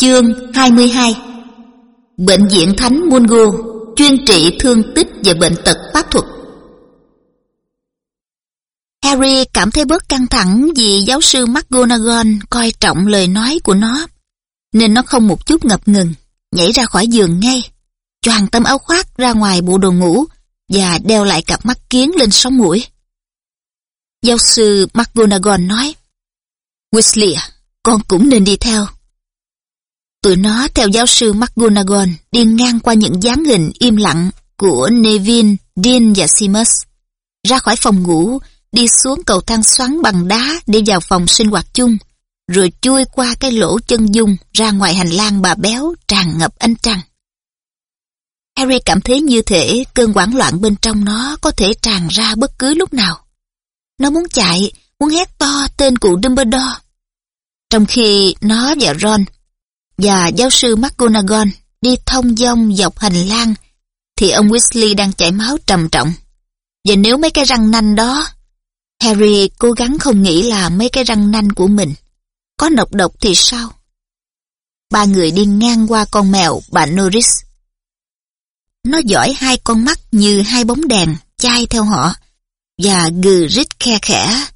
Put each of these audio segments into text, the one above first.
Chương 22 Bệnh viện Thánh Mungo chuyên trị thương tích và bệnh tật pháp thuật. Harry cảm thấy bớt căng thẳng vì giáo sư McGonagall coi trọng lời nói của nó, nên nó không một chút ngập ngừng, nhảy ra khỏi giường ngay, choàng tấm áo khoác ra ngoài bộ đồ ngủ và đeo lại cặp mắt kiến lên sống mũi. Giáo sư McGonagall nói, Weasley à, con cũng nên đi theo. Tụi nó theo giáo sư McGonagall đi ngang qua những dáng hình im lặng của Neville, Dean và Seamus. Ra khỏi phòng ngủ, đi xuống cầu thang xoắn bằng đá để vào phòng sinh hoạt chung, rồi chui qua cái lỗ chân dung ra ngoài hành lang bà béo tràn ngập ánh trăng. Harry cảm thấy như thể cơn hoảng loạn bên trong nó có thể tràn ra bất cứ lúc nào. Nó muốn chạy, muốn hét to tên cụ Dumbledore. Trong khi nó và Ron và giáo sư McGonagall đi thông dong dọc hành lang, thì ông Weasley đang chảy máu trầm trọng. Và nếu mấy cái răng nanh đó, Harry cố gắng không nghĩ là mấy cái răng nanh của mình có nọc độc thì sao? Ba người đi ngang qua con mèo bà Norris. Nó giỏi hai con mắt như hai bóng đèn chai theo họ và gừ rít khe khẽ.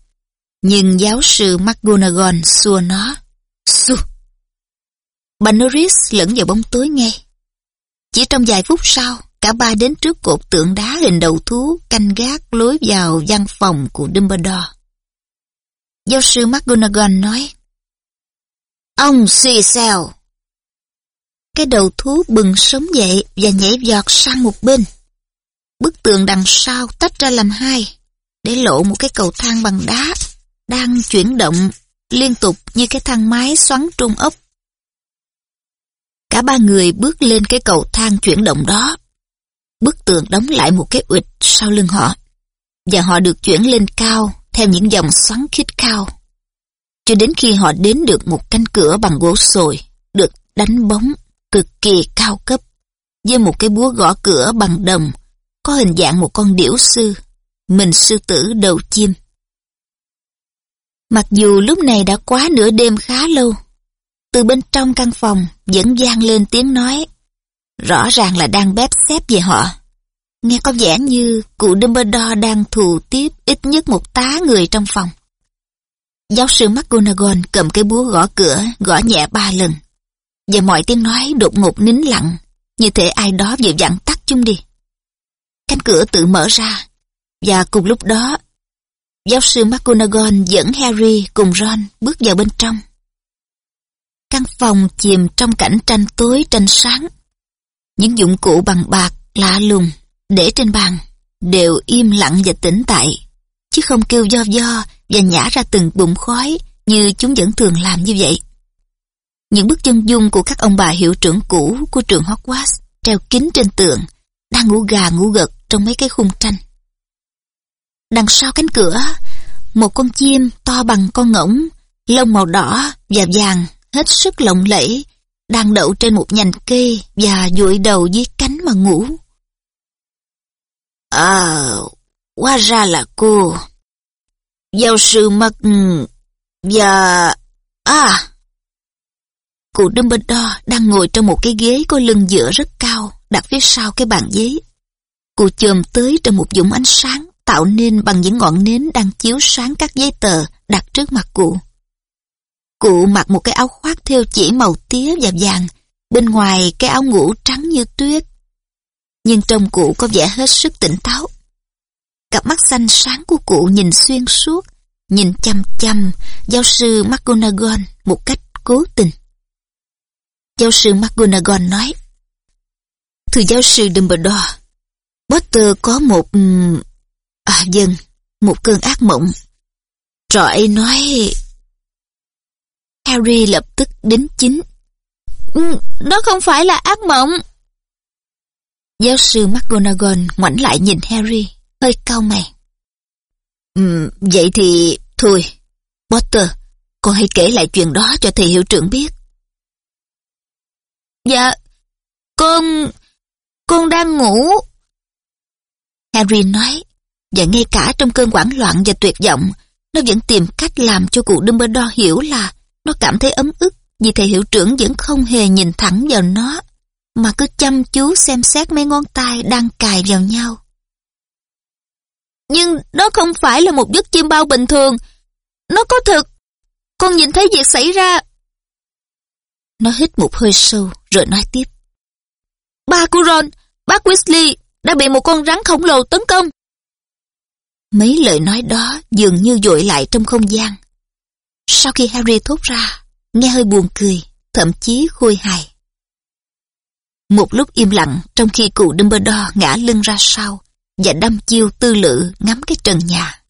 Nhưng giáo sư McGonagall xua nó. Xua! Bà Norris lẫn vào bóng tối nghe. Chỉ trong vài phút sau, cả ba đến trước cột tượng đá hình đầu thú canh gác lối vào văn phòng của Dumbledore. Giáo sư McGonagall nói, Ông suy xèo. Cái đầu thú bừng sống dậy và nhảy giọt sang một bên. Bức tường đằng sau tách ra làm hai, để lộ một cái cầu thang bằng đá, đang chuyển động liên tục như cái thang máy xoắn trung ốc Cả ba người bước lên cái cầu thang chuyển động đó. Bức tường đóng lại một cái ụt sau lưng họ. Và họ được chuyển lên cao theo những dòng xoắn khít cao. Cho đến khi họ đến được một cánh cửa bằng gỗ sồi, được đánh bóng cực kỳ cao cấp, với một cái búa gõ cửa bằng đồng, có hình dạng một con điểu sư, mình sư tử đầu chim. Mặc dù lúc này đã quá nửa đêm khá lâu, từ bên trong căn phòng vẫn vang lên tiếng nói. Rõ ràng là đang bếp xếp về họ. Nghe có vẻ như cụ Dumbledore đang thù tiếp ít nhất một tá người trong phòng. Giáo sư McGonagall cầm cái búa gõ cửa, gõ nhẹ ba lần. Và mọi tiếng nói đột ngột nín lặng, như thể ai đó vừa dặn tắt chung đi. Cánh cửa tự mở ra, và cùng lúc đó, giáo sư McGonagall dẫn Harry cùng Ron bước vào bên trong. Căn phòng chìm trong cảnh tranh tối tranh sáng. Những dụng cụ bằng bạc lạ lùng để trên bàn đều im lặng và tĩnh tại, chứ không kêu do do và nhả ra từng bụng khói như chúng vẫn thường làm như vậy. Những bức chân dung của các ông bà hiệu trưởng cũ của trường Hogwarts treo kín trên tường, đang ngủ gà ngủ gật trong mấy cái khung tranh. Đằng sau cánh cửa, một con chim to bằng con ngỗng, lông màu đỏ và vàng hết sức lộng lẫy, đang đậu trên một nhành cây và dụi đầu dưới cánh mà ngủ. À, hóa ra là cô. Giáo sư mất... Ừ, và... À... Cụ Dumbledore đang ngồi trong một cái ghế có lưng dựa rất cao, đặt phía sau cái bàn giấy. Cụ chồm tới trong một dũng ánh sáng tạo nên bằng những ngọn nến đang chiếu sáng các giấy tờ đặt trước mặt cụ. Cụ mặc một cái áo khoác theo chỉ màu tía và vàng, bên ngoài cái áo ngủ trắng như tuyết. Nhưng trong cụ có vẻ hết sức tỉnh táo. Cặp mắt xanh sáng của cụ nhìn xuyên suốt, nhìn chăm chăm giáo sư McGonagall một cách cố tình. Giáo sư McGonagall nói, Thưa giáo sư Dumbledore, Potter có một... À dân, một cơn ác mộng. Trọi nói Harry lập tức đến chính. Ừ, đó không phải là ác mộng. Giáo sư McGonagall ngoảnh lại nhìn Harry, hơi cau mày. Um, vậy thì, thôi, Potter, con hãy kể lại chuyện đó cho thầy hiệu trưởng biết. Dạ, con... con đang ngủ. Harry nói, và ngay cả trong cơn hoảng loạn và tuyệt vọng, nó vẫn tìm cách làm cho cụ Dumbledore hiểu là nó cảm thấy ấm ức vì thầy hiệu trưởng vẫn không hề nhìn thẳng vào nó, mà cứ chăm chú xem xét mấy ngón tay đang cài vào nhau. Nhưng nó không phải là một giấc chim bao bình thường. Nó có thực. Con nhìn thấy việc xảy ra. Nó hít một hơi sâu rồi nói tiếp. Ba của Ron, bác Weasley đã bị một con rắn khổng lồ tấn công. Mấy lời nói đó dường như dội lại trong không gian. Sau khi Harry thốt ra, nghe hơi buồn cười, thậm chí khôi hài. Một lúc im lặng trong khi cụ Dumbledore ngã lưng ra sau và đâm chiêu tư lự ngắm cái trần nhà.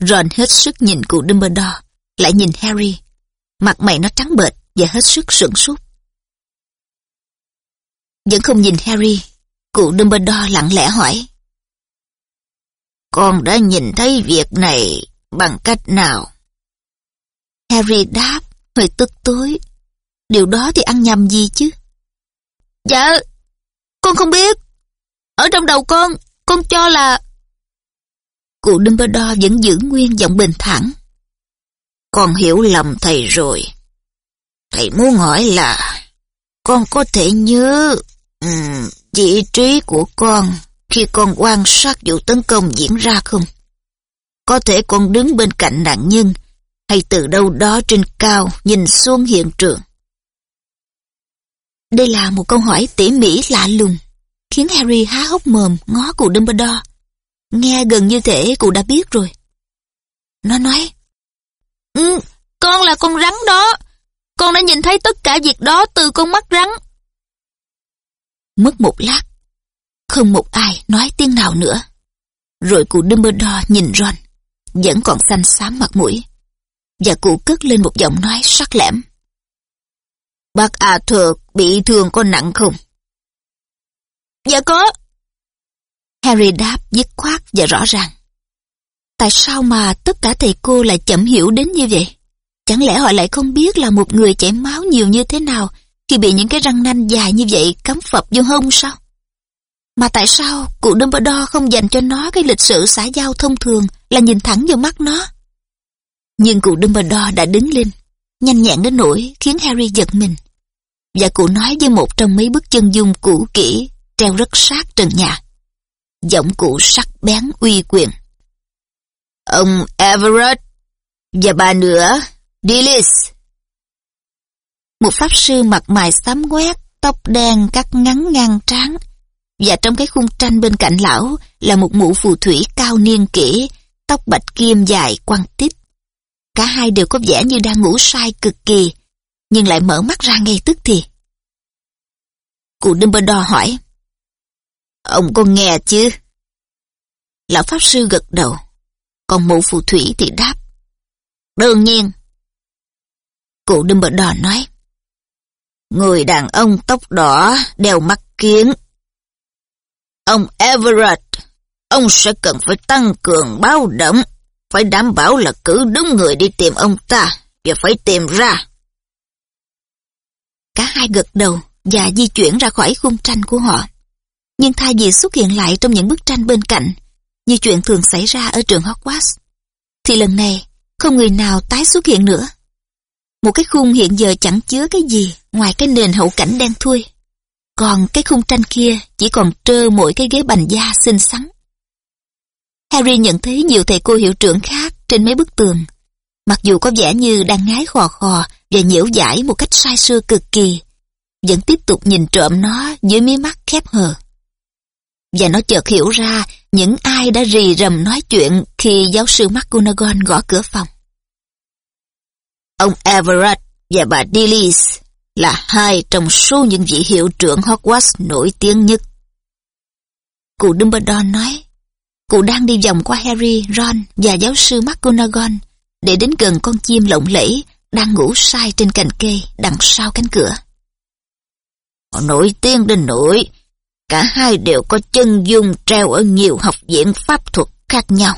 Ron hết sức nhìn cụ Dumbledore, lại nhìn Harry. Mặt mày nó trắng bệch và hết sức sửng sốt. Vẫn không nhìn Harry, cụ Dumbledore lặng lẽ hỏi. Con đã nhìn thấy việc này bằng cách nào? Harry đáp, hơi tức tối. Điều đó thì ăn nhầm gì chứ? Dạ, con không biết. Ở trong đầu con, con cho là... Cụ Dumbledore vẫn giữ nguyên giọng bình thản. Con hiểu lầm thầy rồi. Thầy muốn hỏi là con có thể nhớ um, vị trí của con khi con quan sát vụ tấn công diễn ra không? Có thể con đứng bên cạnh nạn nhân hay từ đâu đó trên cao nhìn xuống hiện trường. Đây là một câu hỏi tỉ mỉ lạ lùng, khiến Harry há hốc mồm ngó cụ Dumbledore. Nghe gần như thể cụ đã biết rồi. Nó nói, ừ, con là con rắn đó. Con đã nhìn thấy tất cả việc đó từ con mắt rắn. Mất một lát, không một ai nói tiếng nào nữa. Rồi cụ Dumbledore nhìn Ron, vẫn còn xanh xám mặt mũi. Và cụ cất lên một giọng nói sắc lẻm. Bác à thược bị thương có nặng không? Dạ có. Harry đáp dứt khoát và rõ ràng. Tại sao mà tất cả thầy cô lại chậm hiểu đến như vậy? Chẳng lẽ họ lại không biết là một người chảy máu nhiều như thế nào khi bị những cái răng nanh dài như vậy cắm phập vô hông sao? Mà tại sao cụ Dumbledore không dành cho nó cái lịch sử xã giao thông thường là nhìn thẳng vào mắt nó? Nhưng cụ Dumbledore đã đứng lên, nhanh nhẹn đến nỗi khiến Harry giật mình. Và cụ nói với một trong mấy bức chân dung cũ kỹ treo rất sát trần nhà. Giọng cụ sắc bén uy quyền. Ông Everett và bà nữa, Dillis. Một pháp sư mặt mày xám quét, tóc đen cắt ngắn ngang trán. Và trong cái khung tranh bên cạnh lão là một mụ phù thủy cao niên kỹ, tóc bạch kim dài quăng tít. Cả hai đều có vẻ như đang ngủ say cực kỳ, nhưng lại mở mắt ra ngay tức thì. Cụ Dumbledore hỏi, Ông có nghe chứ? Lão Pháp Sư gật đầu, còn mụ phù thủy thì đáp, Đương nhiên. Cụ Dumbledore nói, Người đàn ông tóc đỏ đeo mắt kiến. Ông Everett, ông sẽ cần phải tăng cường báo động phải đảm bảo là cử đúng người đi tìm ông ta và phải tìm ra. Cả hai gật đầu và di chuyển ra khỏi khung tranh của họ. Nhưng thay vì xuất hiện lại trong những bức tranh bên cạnh, như chuyện thường xảy ra ở trường Hogwarts, thì lần này không người nào tái xuất hiện nữa. Một cái khung hiện giờ chẳng chứa cái gì ngoài cái nền hậu cảnh đen thui. Còn cái khung tranh kia chỉ còn trơ mỗi cái ghế bành da xinh xắn. Harry nhận thấy nhiều thầy cô hiệu trưởng khác trên mấy bức tường. Mặc dù có vẻ như đang ngái khò khò và nhiễu giải một cách sai sưa cực kỳ, vẫn tiếp tục nhìn trộm nó dưới mí mắt khép hờ. Và nó chợt hiểu ra những ai đã rì rầm nói chuyện khi giáo sư McGonagall gõ cửa phòng. Ông Everett và bà Dillis là hai trong số những vị hiệu trưởng Hogwarts nổi tiếng nhất. Cụ Dumbledore nói, Cụ đang đi vòng qua Harry, Ron và giáo sư McGonagall để đến gần con chim lộng lẫy đang ngủ say trên cành cây đằng sau cánh cửa. Họ nổi tiếng đến nỗi cả hai đều có chân dung treo ở nhiều học viện pháp thuật khác nhau.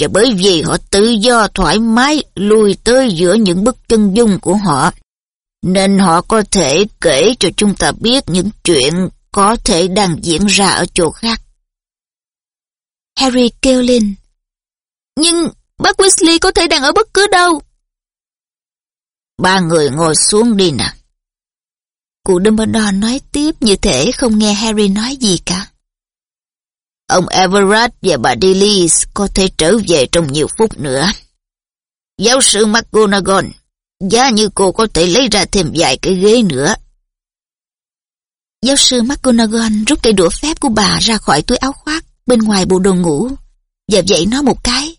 Và bởi vì họ tự do thoải mái lùi tới giữa những bức chân dung của họ, nên họ có thể kể cho chúng ta biết những chuyện có thể đang diễn ra ở chỗ khác. Harry kêu lên. Nhưng bác Weasley có thể đang ở bất cứ đâu. Ba người ngồi xuống đi nè. Cụ Dumbledore nói tiếp như thể không nghe Harry nói gì cả. Ông Everett và bà Delis có thể trở về trong nhiều phút nữa. Giáo sư McGonagall, giá như cô có thể lấy ra thêm vài cái ghế nữa. Giáo sư McGonagall rút cây đũa phép của bà ra khỏi túi áo khoác bên ngoài bộ đồ ngủ và dậy nó một cái.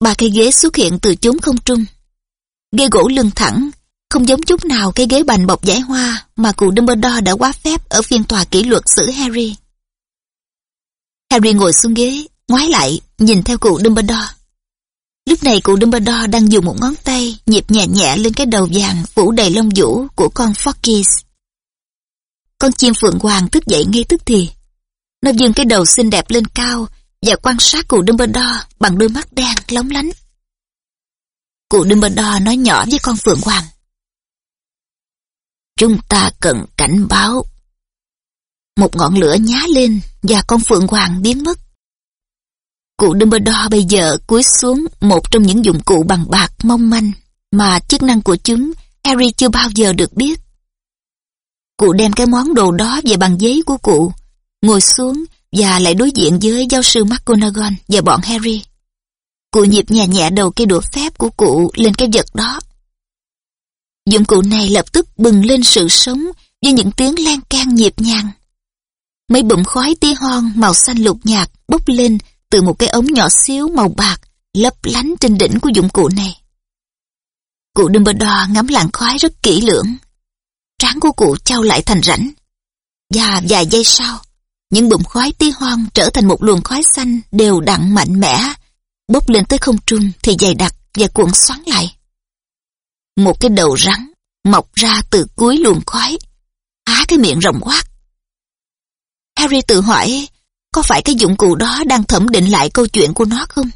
Ba cái ghế xuất hiện từ chốn không trung. Ghế gỗ lưng thẳng, không giống chút nào cái ghế bành bọc giải hoa mà cụ Dumbledore đã quá phép ở phiên tòa kỷ luật xử Harry. Harry ngồi xuống ghế, ngoái lại, nhìn theo cụ Dumbledore. Lúc này cụ Dumbledore đang dùng một ngón tay nhịp nhẹ nhẹ lên cái đầu vàng phủ đầy lông vũ của con Forkis. Con chim phượng hoàng thức dậy ngay tức thì. Nó dương cái đầu xinh đẹp lên cao và quan sát cụ Dumbledore bằng đôi mắt đen lóng lánh. Cụ Dumbledore nói nhỏ với con phượng hoàng. Chúng ta cần cảnh báo. Một ngọn lửa nhá lên và con phượng hoàng biến mất. Cụ Dumbledore bây giờ cúi xuống một trong những dụng cụ bằng bạc mong manh mà chức năng của chúng Harry chưa bao giờ được biết. Cụ đem cái món đồ đó về bằng giấy của cụ, ngồi xuống và lại đối diện với giáo sư McGonagall và bọn Harry. Cụ nhịp nhẹ nhẹ đầu cây đũa phép của cụ lên cái vật đó. Dụng cụ này lập tức bừng lên sự sống với những tiếng lan can nhịp nhàng. Mấy bụm khói tí hon màu xanh lục nhạt bốc lên từ một cái ống nhỏ xíu màu bạc lấp lánh trên đỉnh của dụng cụ này. Cụ Dumbledore ngắm làn khói rất kỹ lưỡng. Trán của cụ trao lại thành rãnh. Và vài giây sau, những bụng khói tí hon trở thành một luồng khói xanh đều đặn mạnh mẽ, bốc lên tới không trung thì dày đặc và cuộn xoắn lại. Một cái đầu rắn mọc ra từ cuối luồng khói, há cái miệng rộng quát. Harry tự hỏi, có phải cái dụng cụ đó đang thẩm định lại câu chuyện của nó không?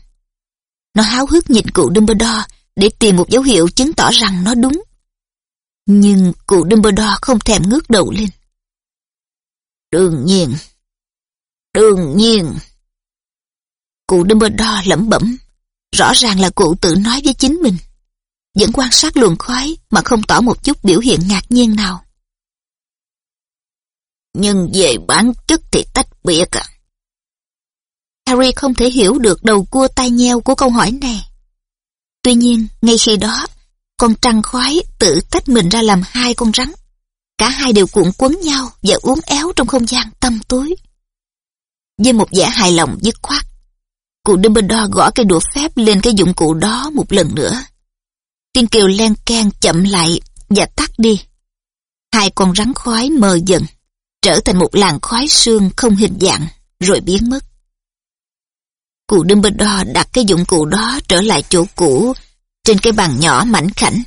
Nó háo hức nhìn cụ Dumbledore để tìm một dấu hiệu chứng tỏ rằng nó đúng. Nhưng cụ Dumbledore không thèm ngước đầu lên. Đương nhiên, đương nhiên. Cụ Dumbledore lẩm bẩm, rõ ràng là cụ tự nói với chính mình. Vẫn quan sát luồng khói mà không tỏ một chút biểu hiện ngạc nhiên nào. Nhưng về bản chất thì tách biệt à. Harry không thể hiểu được đầu cua tai nheo của câu hỏi này. Tuy nhiên, ngay khi đó, con trăng khoái tự tách mình ra làm hai con rắn. Cả hai đều cuộn quấn nhau và uốn éo trong không gian tâm tối. Với một vẻ hài lòng dứt khoát, cụ Dumbledore gõ cây đũa phép lên cái dụng cụ đó một lần nữa. Tiếng kêu len can chậm lại và tắt đi. Hai con rắn khói mờ dần, trở thành một làn khói xương không hình dạng, rồi biến mất. Cụ Dumbledore đặt cái dụng cụ đó trở lại chỗ cũ, trên cái bàn nhỏ mảnh khảnh.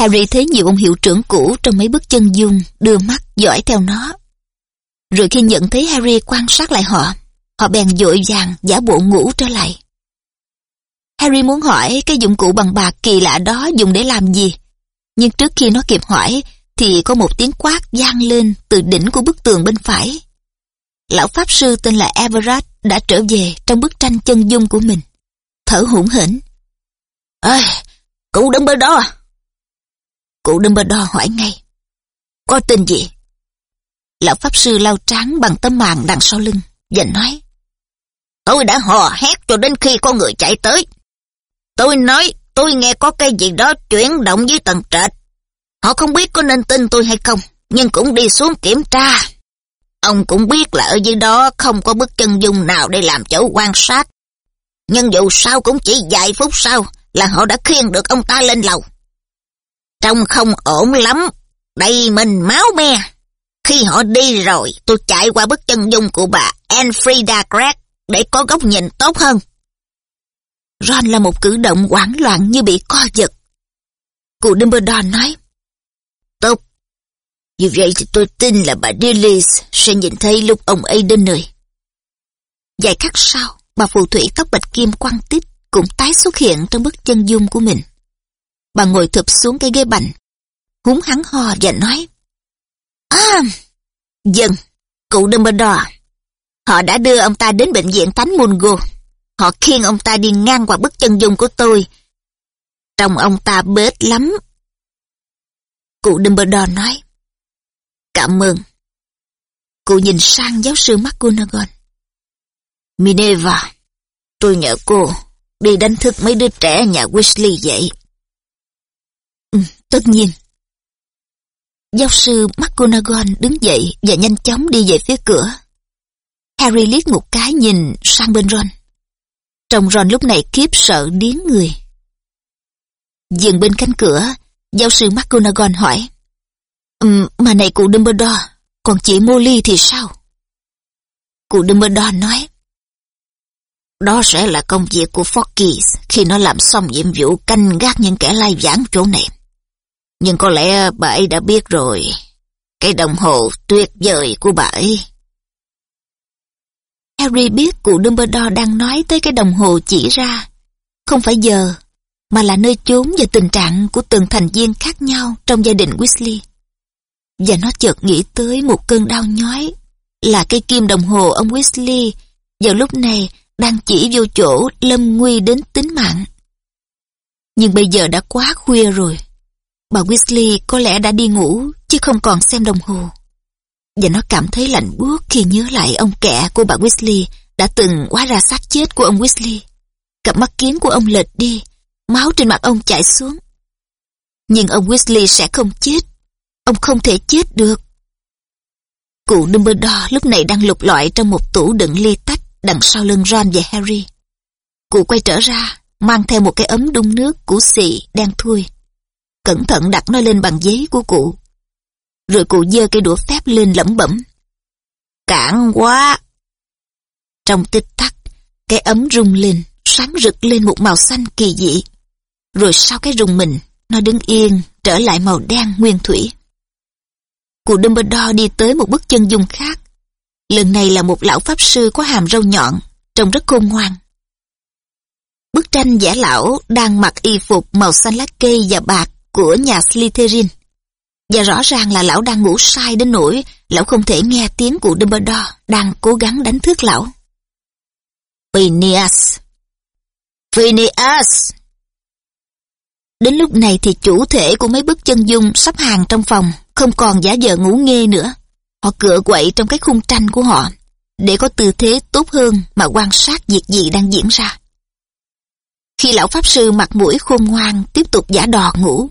Harry thấy nhiều ông hiệu trưởng cũ trong mấy bức chân dung, đưa mắt dõi theo nó. Rồi khi nhận thấy Harry quan sát lại họ, họ bèn dội vàng giả bộ ngủ trở lại. Harry muốn hỏi cái dụng cụ bằng bạc kỳ lạ đó dùng để làm gì. Nhưng trước khi nó kịp hỏi, thì có một tiếng quát vang lên từ đỉnh của bức tường bên phải. Lão Pháp Sư tên là Everett đã trở về trong bức tranh chân dung của mình. Thở hổn hển. Ê, cụ Dumbledore. Cụ Dumbledore hỏi ngay. Có tin gì? Lão Pháp Sư lau trán bằng tấm màn đằng sau lưng và nói. Tôi đã hò hét cho đến khi có người chạy tới. Tôi nói tôi nghe có cái gì đó chuyển động dưới tầng trệt. Họ không biết có nên tin tôi hay không, nhưng cũng đi xuống kiểm tra. Ông cũng biết là ở dưới đó không có bức chân dung nào để làm chỗ quan sát. Nhưng dù sao cũng chỉ vài phút sau là họ đã khiêng được ông ta lên lầu. Trông không ổn lắm, đầy mình máu me. Khi họ đi rồi, tôi chạy qua bức chân dung của bà Enfrida Gregg để có góc nhìn tốt hơn. Ron là một cử động hoảng loạn như bị co giật. Cụ Dumbledore nói, Tốt, như vậy thì tôi tin là bà Dillis sẽ nhìn thấy lúc ông ấy đến nơi. Vài khắc sau, bà phù thủy tóc bạch kim quăng tít cũng tái xuất hiện trong bức chân dung của mình. Bà ngồi thụp xuống cái ghế bành, húng hắn hò và nói, À, dân, cụ Dumbledore, họ đã đưa ông ta đến bệnh viện Thánh Mungo. Họ khiêng ông ta đi ngang qua bức chân dung của tôi. Trong ông ta bết lắm. Cụ Dumbledore nói. Cảm ơn. Cụ nhìn sang giáo sư McGonagall. Minerva, tôi nhờ cô đi đánh thức mấy đứa trẻ nhà Weasley vậy. Ừ, tất nhiên. Giáo sư McGonagall đứng dậy và nhanh chóng đi về phía cửa. Harry liếc một cái nhìn sang bên Ron. Trông Ron lúc này kiếp sợ điếng người. Dừng bên cánh cửa, giáo sư McGonagall hỏi. Um, mà này cụ Dumbledore, còn chị Molly thì sao? Cụ Dumbledore nói. Đó sẽ là công việc của Forkis khi nó làm xong nhiệm vụ canh gác những kẻ lai vãng chỗ này. Nhưng có lẽ bà ấy đã biết rồi. Cái đồng hồ tuyệt vời của bà ấy. Harry biết cụ Dumbledore đang nói tới cái đồng hồ chỉ ra. Không phải giờ, mà là nơi chốn và tình trạng của từng thành viên khác nhau trong gia đình Weasley. Và nó chợt nghĩ tới một cơn đau nhói, là cây kim đồng hồ ông Weasley vào lúc này đang chỉ vô chỗ lâm nguy đến tính mạng. Nhưng bây giờ đã quá khuya rồi. Bà Weasley có lẽ đã đi ngủ chứ không còn xem đồng hồ. Và nó cảm thấy lạnh buốt khi nhớ lại ông kẻ của bà Weasley đã từng hóa ra xác chết của ông Weasley. Cặp mắt kiến của ông lệch đi, máu trên mặt ông chảy xuống. Nhưng ông Weasley sẽ không chết. Ông không thể chết được. Cụ Dumbledore lúc này đang lục lọi trong một tủ đựng ly tách đằng sau lưng Ron và Harry. Cụ quay trở ra, mang theo một cái ấm đun nước của xị đen thui. Cẩn thận đặt nó lên bàn giấy của cụ. Rồi cụ dơ cây đũa phép lên lẩm bẩm. Cản quá! Trong tích tắc, cái ấm rung lên, sáng rực lên một màu xanh kỳ dị. Rồi sau cái rung mình, nó đứng yên, trở lại màu đen nguyên thủy. Cụ Dumbledore đi tới một bức chân dung khác. Lần này là một lão pháp sư có hàm râu nhọn, trông rất khôn ngoan. Bức tranh giả lão đang mặc y phục màu xanh lá cây và bạc của nhà Slytherin. Và rõ ràng là lão đang ngủ sai đến nỗi lão không thể nghe tiếng của Dumbledore đang cố gắng đánh thức lão. Phineas! Phineas! Đến lúc này thì chủ thể của mấy bức chân dung sắp hàng trong phòng không còn giả vờ ngủ nghe nữa. Họ cựa quậy trong cái khung tranh của họ để có tư thế tốt hơn mà quan sát việc gì đang diễn ra. Khi lão pháp sư mặt mũi khôn ngoan tiếp tục giả đò ngủ,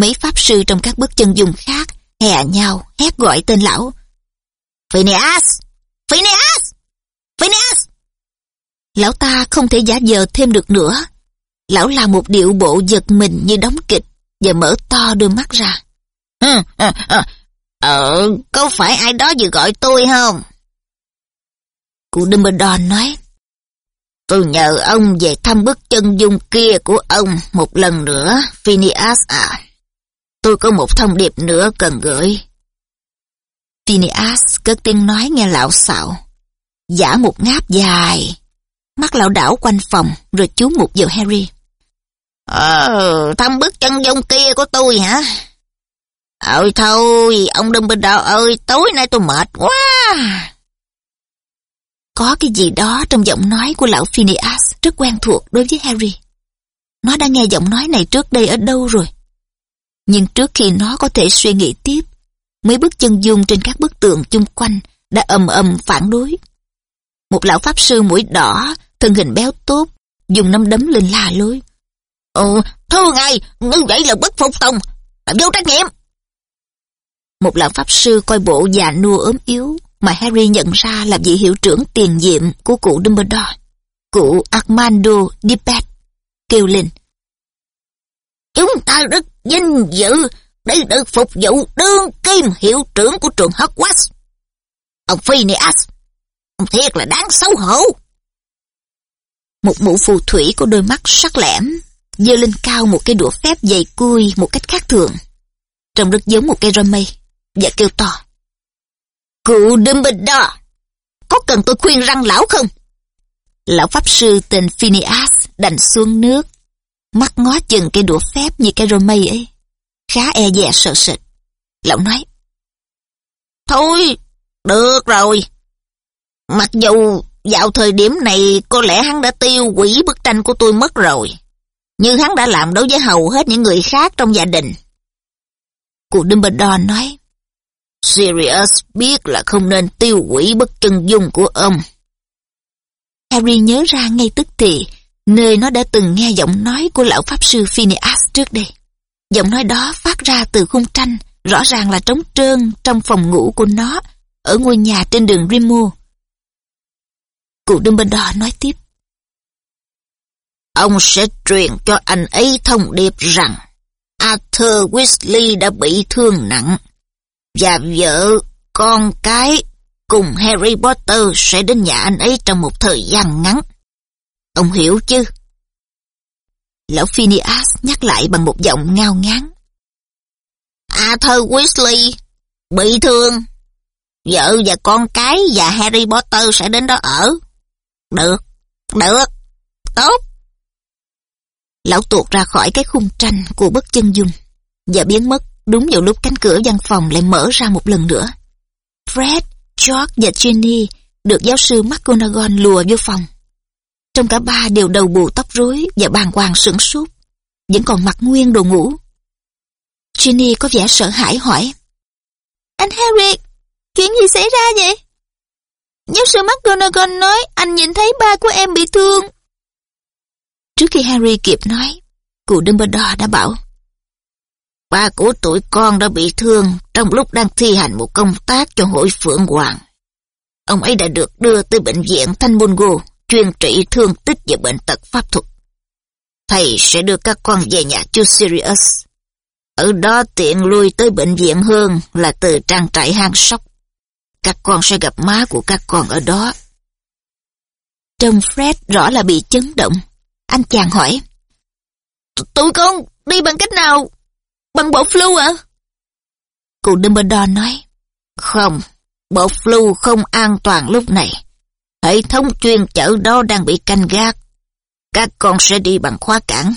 mấy pháp sư trong các bức chân dung khác hè nhau hét gọi tên lão. Phineas! Phineas! Phineas! Lão ta không thể giả vờ thêm được nữa. Lão làm một điệu bộ giật mình như đóng kịch và mở to đôi mắt ra. Ờ, ờ, ờ, ờ, có phải ai đó vừa gọi tôi không? Cụ Dumbledore nói. Tôi nhờ ông về thăm bức chân dung kia của ông một lần nữa, Phineas à. Tôi có một thông điệp nữa cần gửi. Phineas cất tiếng nói nghe lão xạo. Giả một ngáp dài. Mắt lão đảo quanh phòng rồi chú mục vào Harry. Ờ, thăm bức chân dung kia của tôi hả? Ôi thôi, ông Dumbledore ơi, tối nay tôi mệt quá. Có cái gì đó trong giọng nói của lão Phineas rất quen thuộc đối với Harry. Nó đã nghe giọng nói này trước đây ở đâu rồi? Nhưng trước khi nó có thể suy nghĩ tiếp, mấy bức chân dung trên các bức tượng chung quanh đã ầm ầm phản đối. Một lão pháp sư mũi đỏ, thân hình béo tốt, dùng nắm đấm lên la lối. Ồ, thưa ngài, như vậy là bất phục tùng, là vô trách nhiệm. Một lão pháp sư coi bộ già nua ốm yếu mà Harry nhận ra là vị hiệu trưởng tiền nhiệm của cụ Dumbledore, cụ Armando Dippet, kêu lên. Chúng ta rất vinh dự để được phục vụ đương kim hiệu trưởng của trường Hogwarts. Ông Phineas, ông thiệt là đáng xấu hổ. Một mụ phù thủy có đôi mắt sắc lẻm, dơ lên cao một cái đũa phép dày cui một cách khác thường. Trông rất giống một cây roi mây, và kêu to. Cụ Dumbledore, có cần tôi khuyên răng lão không? Lão pháp sư tên Phineas đành xuống nước, mắt ngó chừng cây đũa phép như cây rô mây ấy. Khá e dè sợ sệt. Lão nói. Thôi, được rồi. Mặc dù vào thời điểm này có lẽ hắn đã tiêu quỷ bức tranh của tôi mất rồi. như hắn đã làm đối với hầu hết những người khác trong gia đình. Cụ Dumbledore nói, Sirius biết là không nên tiêu quỷ bức chân dung của ông. Harry nhớ ra ngay tức thì, nơi nó đã từng nghe giọng nói của lão pháp sư Phineas trước đây. Giọng nói đó phát ra từ khung tranh, rõ ràng là trống trơn trong phòng ngủ của nó, ở ngôi nhà trên đường Rimmel. Cụ Dumbledore nói tiếp. Ông sẽ truyền cho anh ấy thông điệp rằng Arthur Weasley đã bị thương nặng và vợ, con cái cùng Harry Potter sẽ đến nhà anh ấy trong một thời gian ngắn. Ông hiểu chứ? Lão Phineas nhắc lại bằng một giọng ngao ngán. Arthur Weasley bị thương. Vợ và con cái và Harry Potter sẽ đến đó ở. Được, được, tốt. Lão tuột ra khỏi cái khung tranh của bức chân dung và biến mất đúng vào lúc cánh cửa văn phòng lại mở ra một lần nữa. Fred, George và Ginny được giáo sư McGonagall lùa vô phòng. Trong cả ba đều đầu bù tóc rối và bàng hoàng sửng sốt, vẫn còn mặc nguyên đồ ngủ. Ginny có vẻ sợ hãi hỏi. Anh Harry, chuyện gì xảy ra vậy? Giáo sư McGonagall nói anh nhìn thấy ba của em bị thương. Trước khi Harry kịp nói, cụ Dumbledore đã bảo Ba của tuổi con đã bị thương trong lúc đang thi hành một công tác cho hội Phượng Hoàng. Ông ấy đã được đưa tới bệnh viện Thanh Môn Gô, chuyên trị thương tích và bệnh tật pháp thuật. Thầy sẽ đưa các con về nhà chú Sirius. Ở đó tiện lui tới bệnh viện hơn là từ trang trại hang sóc. Các con sẽ gặp má của các con ở đó. Trông Fred rõ là bị chấn động. Anh chàng hỏi. Tụi con đi bằng cách nào? Bằng bộ flu ạ? Cụ Dumbledore nói. Không, bộ flu không an toàn lúc này. Hệ thống chuyên chở đó đang bị canh gác. Các con sẽ đi bằng khóa cảng.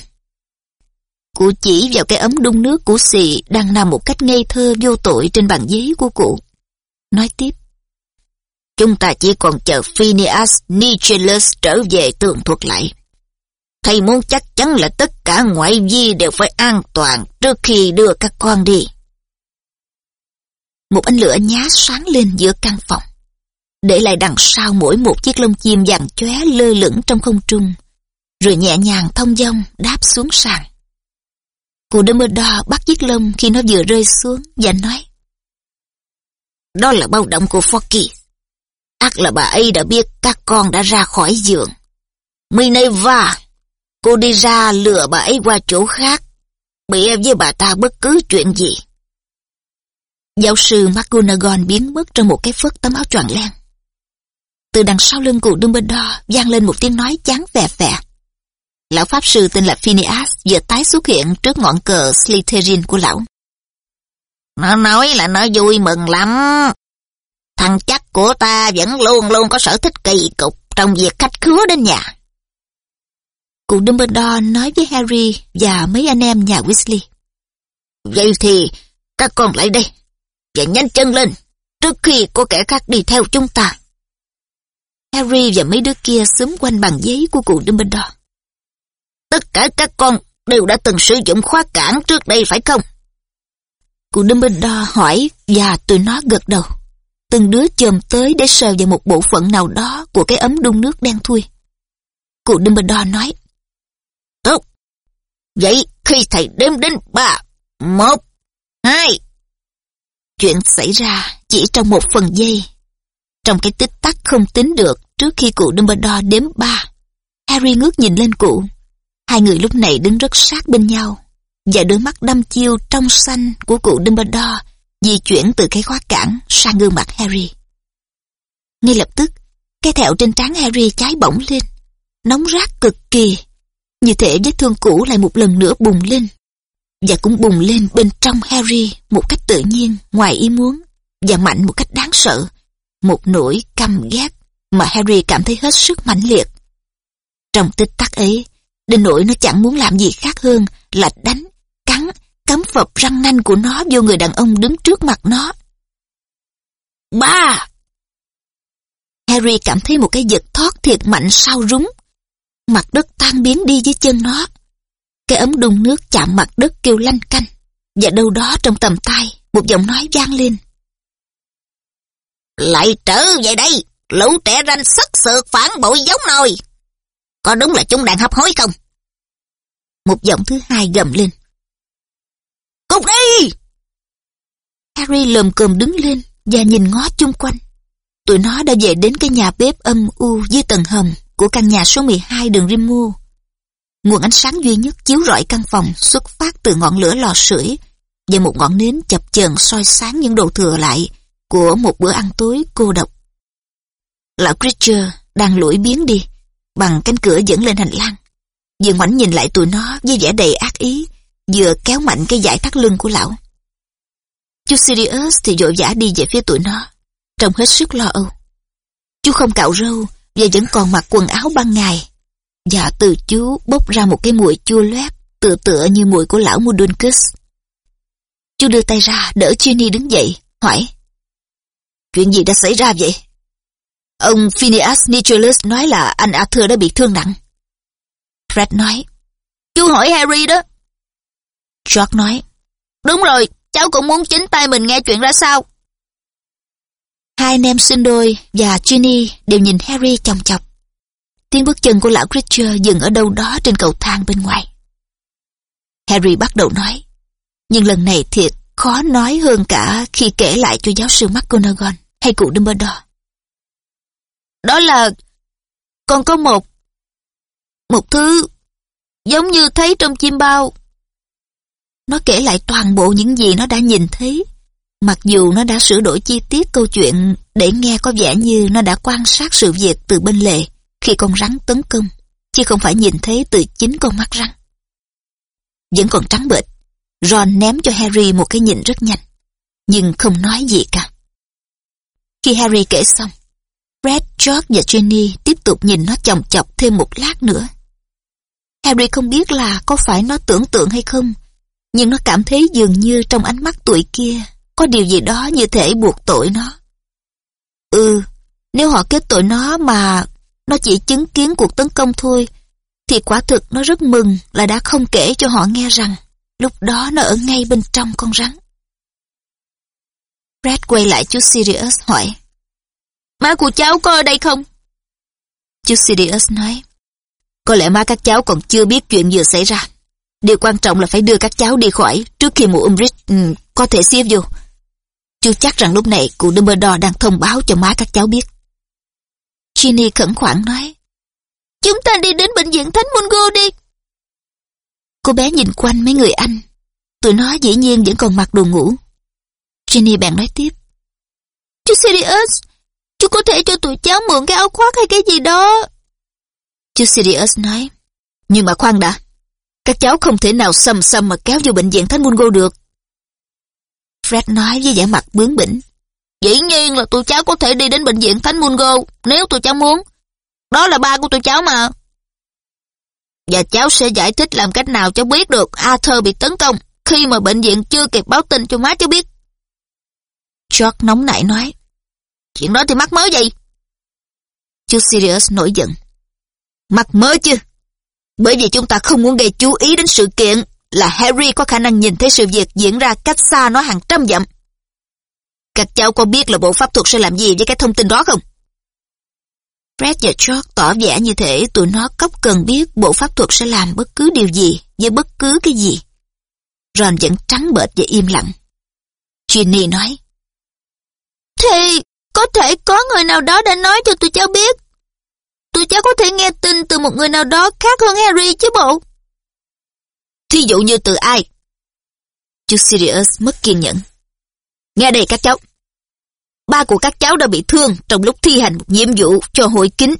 Cụ chỉ vào cái ấm đun nước của xì đang nằm một cách ngây thơ vô tội trên bàn giấy của cụ. Nói tiếp. Chúng ta chỉ còn chờ Phineas Nigelus trở về tường thuật lại. Thầy muốn chắc chắn là tất cả ngoại vi đều phải an toàn trước khi đưa các con đi. Một ánh lửa nhá sáng lên giữa căn phòng. Để lại đằng sau mỗi một chiếc lông chim vàng chóe lơ lửng trong không trung. Rồi nhẹ nhàng thông dong đáp xuống sàn. Cụ Dumbledore bắt chiếc lông khi nó vừa rơi xuống và nói. Đó là bao động của Forky. Ác là bà ấy đã biết các con đã ra khỏi giường. Minerva Cô đi ra lừa bà ấy qua chỗ khác, Bị em với bà ta bất cứ chuyện gì. Giáo sư McGonagall biến mất trong một cái phớt tấm áo choàng len. Từ đằng sau lưng cụ Dumbledore vang lên một tiếng nói chán vẻ vẻ. Lão Pháp Sư tên là Phineas vừa tái xuất hiện trước ngọn cờ Slytherin của lão. Nó nói là nó vui mừng lắm. Thằng chắc của ta vẫn luôn luôn có sở thích kỳ cục trong việc khách khứa đến nhà. Cụ Dumbledore nói với Harry và mấy anh em nhà Weasley. Vậy thì các con lại đây và nhanh chân lên trước khi có kẻ khác đi theo chúng ta. Harry và mấy đứa kia xúm quanh bàn giấy của cụ Dumbledore. Tất cả các con đều đã từng sử dụng khóa cản trước đây phải không? Cụ Dumbledore hỏi và tụi nó gật đầu. Từng đứa chồm tới để sờ vào một bộ phận nào đó của cái ấm đun nước đen thui. Cụ Dumbledore nói, Tốt. Vậy khi thầy đếm đến ba, một, hai. Chuyện xảy ra chỉ trong một phần giây. Trong cái tích tắc không tính được trước khi cụ Dumbledore đếm ba. Harry ngước nhìn lên cụ. Hai người lúc này đứng rất sát bên nhau. Và đôi mắt đăm chiêu trong xanh của cụ Dumbledore di chuyển từ cái khóa cản sang gương mặt Harry. Ngay lập tức, cái thẹo trên trán Harry cháy bỏng lên. Nóng rát cực kỳ như thể vết thương cũ lại một lần nữa bùng lên. Và cũng bùng lên bên trong Harry một cách tự nhiên, ngoài ý muốn, và mạnh một cách đáng sợ. Một nỗi căm ghét mà Harry cảm thấy hết sức mãnh liệt. Trong tích tắc ấy, đến nỗi nó chẳng muốn làm gì khác hơn là đánh, cắn, cắm phập răng nanh của nó vô người đàn ông đứng trước mặt nó. Ba! Harry cảm thấy một cái giật thoát thiệt mạnh sau rúng mặt đất tan biến đi dưới chân nó. Cái ấm đun nước chạm mặt đất kêu lanh canh. Và đâu đó trong tầm tay, một giọng nói vang lên. Lại trở về đây, lũ trẻ ranh sức sượt phản bội giống nồi. Có đúng là chúng đang hấp hối không? Một giọng thứ hai gầm lên. Cút đi! Harry lồm cồm đứng lên và nhìn ngó chung quanh. Tụi nó đã về đến cái nhà bếp âm u dưới tầng hầm của căn nhà số 12 đường Rimu. Nguồn ánh sáng duy nhất chiếu rọi căn phòng xuất phát từ ngọn lửa lò sưởi và một ngọn nến chập chờn soi sáng những đồ thừa lại của một bữa ăn tối cô độc. Lão Creature đang lủi biến đi bằng cánh cửa dẫn lên hành lang. Dường ngoảnh nhìn lại tụi nó với vẻ đầy ác ý, vừa kéo mạnh cái giải thắt lưng của lão. Chú Sirius thì vội vã đi về phía tụi nó, trông hết sức lo âu. Chú không cạo râu và vẫn còn mặc quần áo ban ngày. Và từ chú bốc ra một cái mùi chua loét, tựa tựa như mùi của lão Mudunkus. Chú đưa tay ra đỡ Ginny đứng dậy, hỏi. Chuyện gì đã xảy ra vậy? Ông Phineas Nicholas nói là anh Arthur đã bị thương nặng. Fred nói. Chú hỏi Harry đó. George nói. Đúng rồi, cháu cũng muốn chính tay mình nghe chuyện ra sao. Hai anh em sinh đôi và Ginny đều nhìn Harry chòng chọc. Tiếng bước chân của lão Creature dừng ở đâu đó trên cầu thang bên ngoài. Harry bắt đầu nói, nhưng lần này thiệt khó nói hơn cả khi kể lại cho giáo sư McGonagall hay cụ Dumbledore. Đó là con có một một thứ giống như thấy trong chim bao. Nó kể lại toàn bộ những gì nó đã nhìn thấy, mặc dù nó đã sửa đổi chi tiết câu chuyện để nghe có vẻ như nó đã quan sát sự việc từ bên lề khi con rắn tấn công, chứ không phải nhìn thấy từ chính con mắt rắn. Vẫn còn trắng bệch, Ron ném cho Harry một cái nhìn rất nhanh, nhưng không nói gì cả. Khi Harry kể xong, Fred, George và Ginny tiếp tục nhìn nó chòng chọc thêm một lát nữa. Harry không biết là có phải nó tưởng tượng hay không, nhưng nó cảm thấy dường như trong ánh mắt tuổi kia có điều gì đó như thể buộc tội nó. Ừ, nếu họ kết tội nó mà nó chỉ chứng kiến cuộc tấn công thôi, thì quả thực nó rất mừng là đã không kể cho họ nghe rằng lúc đó nó ở ngay bên trong con rắn. Brad quay lại chú Sirius hỏi. Má của cháu có ở đây không? Chú Sirius nói. Có lẽ má các cháu còn chưa biết chuyện vừa xảy ra. Điều quan trọng là phải đưa các cháu đi khỏi trước khi mụ Umbridge um, có thể xếp vô. Chú chắc rằng lúc này cụ Dumbledore đang thông báo cho má các cháu biết. Ginny khẩn khoản nói. Chúng ta đi đến bệnh viện Thánh Mungo đi. Cô bé nhìn quanh mấy người anh. Tụi nó dĩ nhiên vẫn còn mặc đồ ngủ. jenny bạn nói tiếp. Chú Sirius, chú có thể cho tụi cháu mượn cái áo khoác hay cái gì đó. Chú Sirius nói. Nhưng mà khoan đã. Các cháu không thể nào xăm xăm mà kéo vô bệnh viện Thánh Mungo được. Fred nói với vẻ mặt bướng bỉnh. Dĩ nhiên là tụi cháu có thể đi đến bệnh viện Thánh Mungo nếu tụi cháu muốn. Đó là ba của tụi cháu mà. Và cháu sẽ giải thích làm cách nào cháu biết được Arthur bị tấn công khi mà bệnh viện chưa kịp báo tin cho má cháu biết. George nóng nảy nói. Chuyện đó thì mắc mớ gì? Chú Sirius nổi giận. Mắc mớ chứ. Bởi vì chúng ta không muốn gây chú ý đến sự kiện là Harry có khả năng nhìn thấy sự việc diễn ra cách xa nó hàng trăm dặm. Các cháu có biết là bộ pháp thuật sẽ làm gì với cái thông tin đó không? Fred và George tỏ vẻ như thể tụi nó cốc cần biết bộ pháp thuật sẽ làm bất cứ điều gì với bất cứ cái gì. Ron vẫn trắng bệch và im lặng. Ginny nói. Thì có thể có người nào đó đã nói cho tụi cháu biết. Tụi cháu có thể nghe tin từ một người nào đó khác hơn Harry chứ bộ. Thí dụ như từ ai? Chú Sirius mất kiên nhẫn. Nghe đây các cháu. Ba của các cháu đã bị thương trong lúc thi hành một nhiệm vụ cho hội kính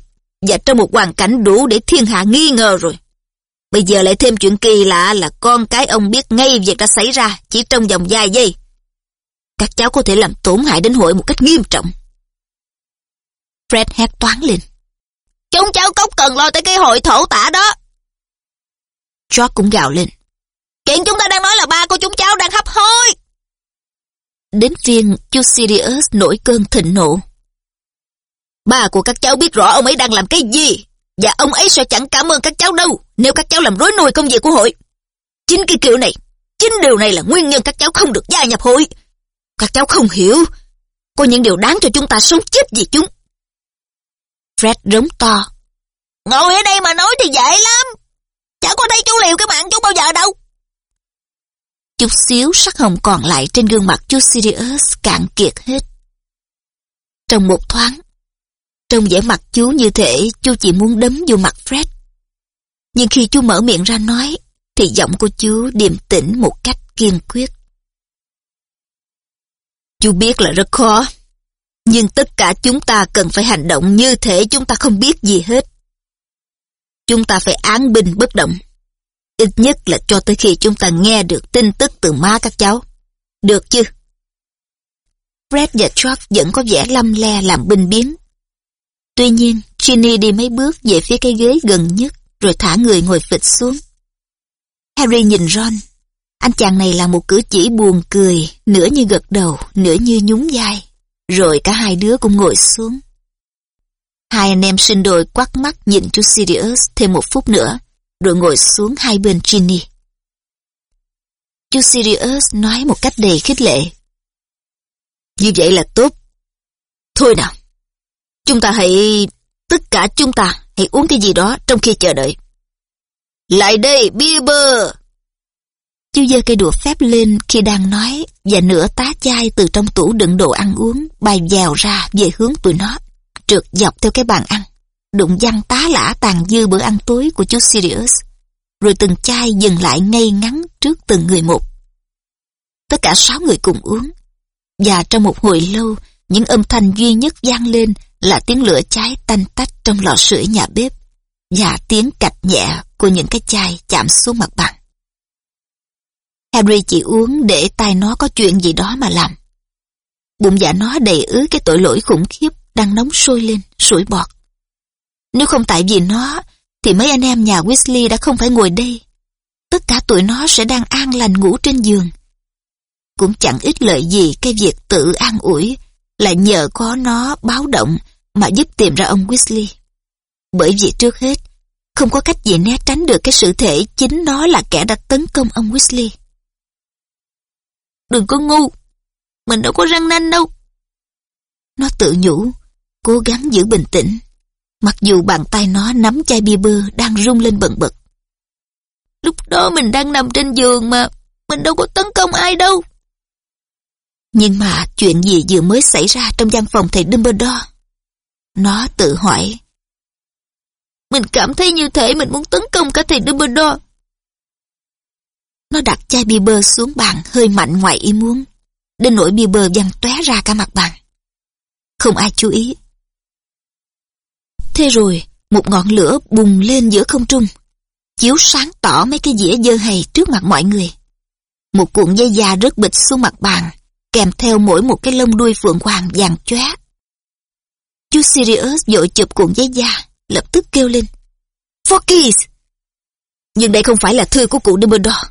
và trong một hoàn cảnh đủ để thiên hạ nghi ngờ rồi. Bây giờ lại thêm chuyện kỳ lạ là con cái ông biết ngay việc đã xảy ra chỉ trong vòng vài giây. Các cháu có thể làm tổn hại đến hội một cách nghiêm trọng. Fred hét toán lên. Chúng cháu cốc cần lo tới cái hội thổ tả đó. George cũng gào lên. Chuyện chúng ta đang nói là ba của chúng cháu đang hấp hối. Đến phiên chú Sirius nổi cơn thịnh nộ. Ba của các cháu biết rõ ông ấy đang làm cái gì, và ông ấy sẽ chẳng cảm ơn các cháu đâu nếu các cháu làm rối nùi công việc của hội. Chính cái kiểu này, chính điều này là nguyên nhân các cháu không được gia nhập hội. Các cháu không hiểu, có những điều đáng cho chúng ta sống chết vì chúng. Fred rống to. Ngồi ở đây mà nói thì dễ lắm. Chả có thấy chú liều cái mạng chú bao giờ đâu. Chút xíu sắc hồng còn lại trên gương mặt chú Sirius cạn kiệt hết. Trong một thoáng, trong vẻ mặt chú như thể chú chỉ muốn đấm vô mặt Fred. Nhưng khi chú mở miệng ra nói, thì giọng của chú điềm tĩnh một cách kiên quyết. Chú biết là rất khó, nhưng tất cả chúng ta cần phải hành động như thể chúng ta không biết gì hết. Chúng ta phải án binh bất động. Ít nhất là cho tới khi chúng ta nghe được tin tức từ má các cháu. Được chứ? Fred và George vẫn có vẻ lâm le làm binh biến. Tuy nhiên, Ginny đi mấy bước về phía cái ghế gần nhất, rồi thả người ngồi phịch xuống. Harry nhìn Ron. Anh chàng này là một cử chỉ buồn cười, nửa như gật đầu, nửa như nhún vai. Rồi cả hai đứa cũng ngồi xuống. Hai anh em sinh đôi quắt mắt nhìn chú Sirius thêm một phút nữa, rồi ngồi xuống hai bên Ginny. Chú Sirius nói một cách đầy khích lệ. Như vậy là tốt. Thôi nào, chúng ta hãy, tất cả chúng ta hãy uống cái gì đó trong khi chờ đợi. Lại đây, bia bơ. Chú giơ cây đũa phép lên khi đang nói và nửa tá chai từ trong tủ đựng đồ ăn uống bay dèo ra về hướng tụi nó, trượt dọc theo cái bàn ăn, đụng văng tá lả tàn dư bữa ăn tối của chú Sirius, rồi từng chai dừng lại ngay ngắn trước từng người một. Tất cả sáu người cùng uống, và trong một hồi lâu, những âm thanh duy nhất vang lên là tiếng lửa cháy tanh tách trong lò sưởi nhà bếp và tiếng cạch nhẹ của những cái chai chạm xuống mặt bằng. Harry chỉ uống để tai nó có chuyện gì đó mà làm. Bụng dạ nó đầy ứ cái tội lỗi khủng khiếp đang nóng sôi lên, sủi bọt. Nếu không tại vì nó, thì mấy anh em nhà Weasley đã không phải ngồi đây. Tất cả tụi nó sẽ đang an lành ngủ trên giường. Cũng chẳng ít lợi gì cái việc tự an ủi là nhờ có nó báo động mà giúp tìm ra ông Weasley. Bởi vì trước hết, không có cách gì né tránh được cái sự thể chính nó là kẻ đã tấn công ông Weasley. Đừng có ngu, mình đâu có răng nanh đâu. Nó tự nhủ, cố gắng giữ bình tĩnh, mặc dù bàn tay nó nắm chai bia bơ đang rung lên bần bật. Lúc đó mình đang nằm trên giường mà, mình đâu có tấn công ai đâu. Nhưng mà chuyện gì vừa mới xảy ra trong gian phòng thầy Dumbledore? Nó tự hỏi. Mình cảm thấy như thể mình muốn tấn công cả thầy Dumbledore. Nó đặt chai bia bơ xuống bàn hơi mạnh ngoài ý muốn. Đến nỗi bia bơ văng tóe ra cả mặt bàn. Không ai chú ý. Thế rồi, một ngọn lửa bùng lên giữa không trung. Chiếu sáng tỏ mấy cái dĩa dơ hầy trước mặt mọi người. Một cuộn dây da rớt bịch xuống mặt bàn, kèm theo mỗi một cái lông đuôi phượng hoàng vàng chóe. Chú Sirius vội chụp cuộn giấy da, lập tức kêu lên. Forkies! Nhưng đây không phải là thư của cụ Dumbledore.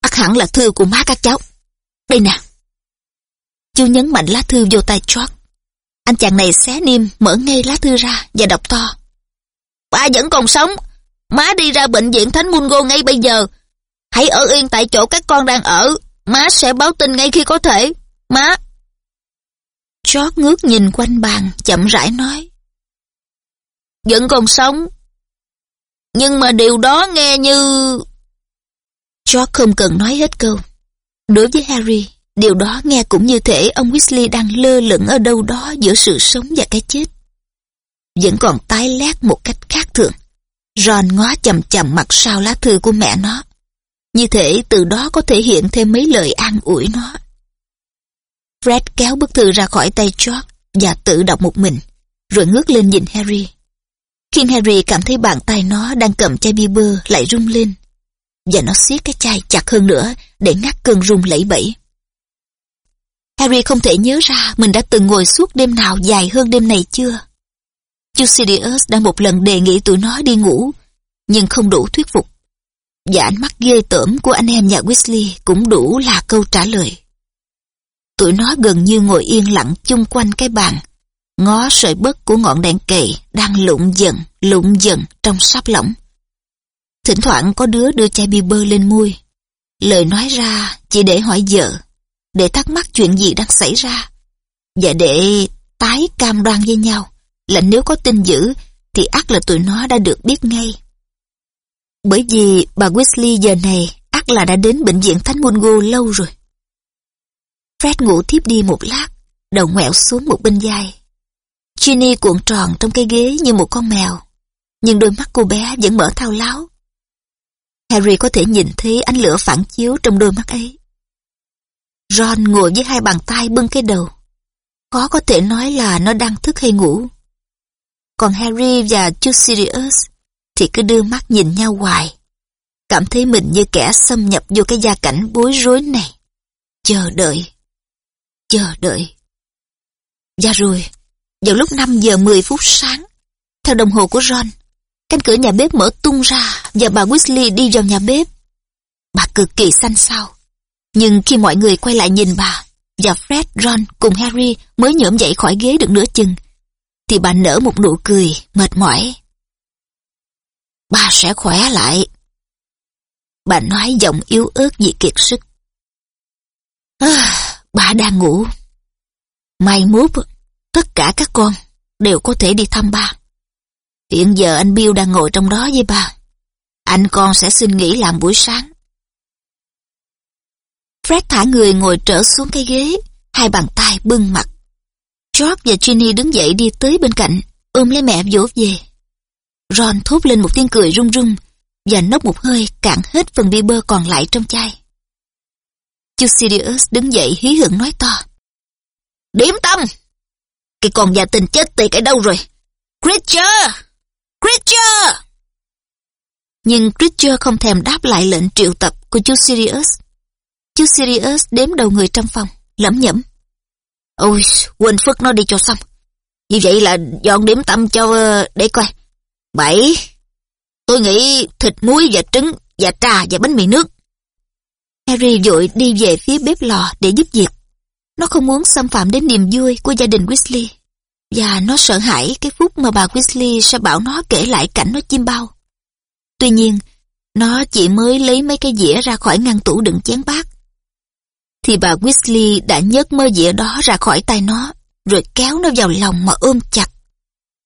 ắt hẳn là thư của má các cháu. Đây nè. Chú nhấn mạnh lá thư vô tay George. Anh chàng này xé niêm, mở ngay lá thư ra và đọc to. Ba vẫn còn sống. Má đi ra bệnh viện Thánh Mungo ngay bây giờ. Hãy ở yên tại chỗ các con đang ở. Má sẽ báo tin ngay khi có thể. Má. George ngước nhìn quanh bàn, chậm rãi nói. Vẫn còn sống. Nhưng mà điều đó nghe như... George không cần nói hết câu. Đối với Harry, điều đó nghe cũng như thể ông Weasley đang lơ lửng ở đâu đó giữa sự sống và cái chết. Vẫn còn tái lét một cách khác thường. Ron ngó chầm chầm mặt sau lá thư của mẹ nó. Như thể từ đó có thể hiện thêm mấy lời an ủi nó. Fred kéo bức thư ra khỏi tay George và tự đọc một mình, rồi ngước lên nhìn Harry. Khi Harry cảm thấy bàn tay nó đang cầm chai bia bơ lại rung lên, và nó siết cái chai chặt hơn nữa để ngắt cơn rung lẫy bẫy. Harry không thể nhớ ra mình đã từng ngồi suốt đêm nào dài hơn đêm này chưa. Chú Sirius đã một lần đề nghị tụi nó đi ngủ, nhưng không đủ thuyết phục. Và ánh mắt ghê tởm của anh em nhà Weasley cũng đủ là câu trả lời. Tụi nó gần như ngồi yên lặng chung quanh cái bàn, ngó sợi bớt của ngọn đèn cầy đang lụng dần, lụng dần trong sáp lỏng. Thỉnh thoảng có đứa đưa chai bia bơ lên môi, Lời nói ra chỉ để hỏi vợ, để thắc mắc chuyện gì đang xảy ra, và để tái cam đoan với nhau là nếu có tin dữ thì ắt là tụi nó đã được biết ngay. Bởi vì bà Weasley giờ này ắt là đã đến bệnh viện Thánh Mungo lâu rồi. Fred ngủ thiếp đi một lát, đầu ngoẹo xuống một bên vai. Ginny cuộn tròn trong cái ghế như một con mèo, nhưng đôi mắt cô bé vẫn mở thao láo. Harry có thể nhìn thấy ánh lửa phản chiếu trong đôi mắt ấy. Ron ngồi với hai bàn tay bưng cái đầu. Khó có thể nói là nó đang thức hay ngủ. Còn Harry và chú Sirius thì cứ đưa mắt nhìn nhau hoài. Cảm thấy mình như kẻ xâm nhập vô cái gia cảnh bối rối này. Chờ đợi. Chờ đợi. Và rồi, vào lúc 5 giờ 10 phút sáng, theo đồng hồ của Ron, cánh cửa nhà bếp mở tung ra và bà Weasley đi vào nhà bếp. Bà cực kỳ xanh xao. Nhưng khi mọi người quay lại nhìn bà, và Fred, Ron cùng Harry mới nhổm dậy khỏi ghế được nửa chừng, thì bà nở một nụ cười mệt mỏi. Bà sẽ khỏe lại. Bà nói giọng yếu ớt vì kiệt sức. À, bà đang ngủ. Mai mốt, tất cả các con đều có thể đi thăm bà Hiện giờ anh Bill đang ngồi trong đó với bà Anh con sẽ xin nghỉ làm buổi sáng. Fred thả người ngồi trở xuống cái ghế, hai bàn tay bưng mặt. George và Ginny đứng dậy đi tới bên cạnh, ôm lấy mẹ vỗ về. Ron thốt lên một tiếng cười rung rung và nốc một hơi cạn hết phần bia bơ còn lại trong chai. Chú Sirius đứng dậy hí hưởng nói to. Điểm tâm! Cái con gia tình chết tiệt ở đâu rồi? Creature! Creature! Nhưng Creature không thèm đáp lại lệnh triệu tập của chú Sirius. Chú Sirius đếm đầu người trong phòng, lẩm nhẩm. Ôi, quên phức nó đi cho xong. Như vậy là dọn điểm tâm cho... Ờ, để coi. Bảy. Tôi nghĩ thịt muối và trứng và trà và bánh mì nước. Harry vội đi về phía bếp lò để giúp việc. Nó không muốn xâm phạm đến niềm vui của gia đình Weasley. Và nó sợ hãi cái phút mà bà Weasley sẽ bảo nó kể lại cảnh nó chim bao. Tuy nhiên, nó chỉ mới lấy mấy cái dĩa ra khỏi ngăn tủ đựng chén bát. Thì bà Weasley đã nhấc mơ dĩa đó ra khỏi tay nó, rồi kéo nó vào lòng mà ôm chặt.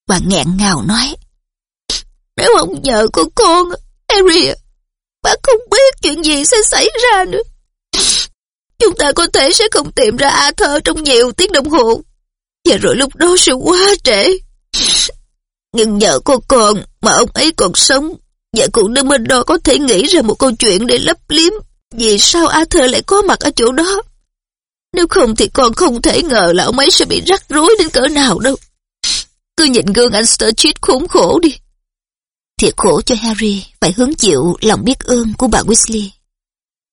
Bà nghẹn ngào nói, Nếu ông vợ của con, Harry, bà không biết chuyện gì sẽ xảy ra nữa. Chúng ta có thể sẽ không tìm ra Arthur trong nhiều tiếng đồng hồ. Và rồi lúc đó sẽ quá trễ. Nhưng nhờ cô con mà ông ấy còn sống và cụ Dumbledore có thể nghĩ ra một câu chuyện để lấp liếm vì sao Arthur lại có mặt ở chỗ đó. Nếu không thì con không thể ngờ là ông ấy sẽ bị rắc rối đến cỡ nào đâu. Cứ nhìn gương anh Sturgis khốn khổ đi. Thiệt khổ cho Harry phải hứng chịu lòng biết ơn của bà Weasley.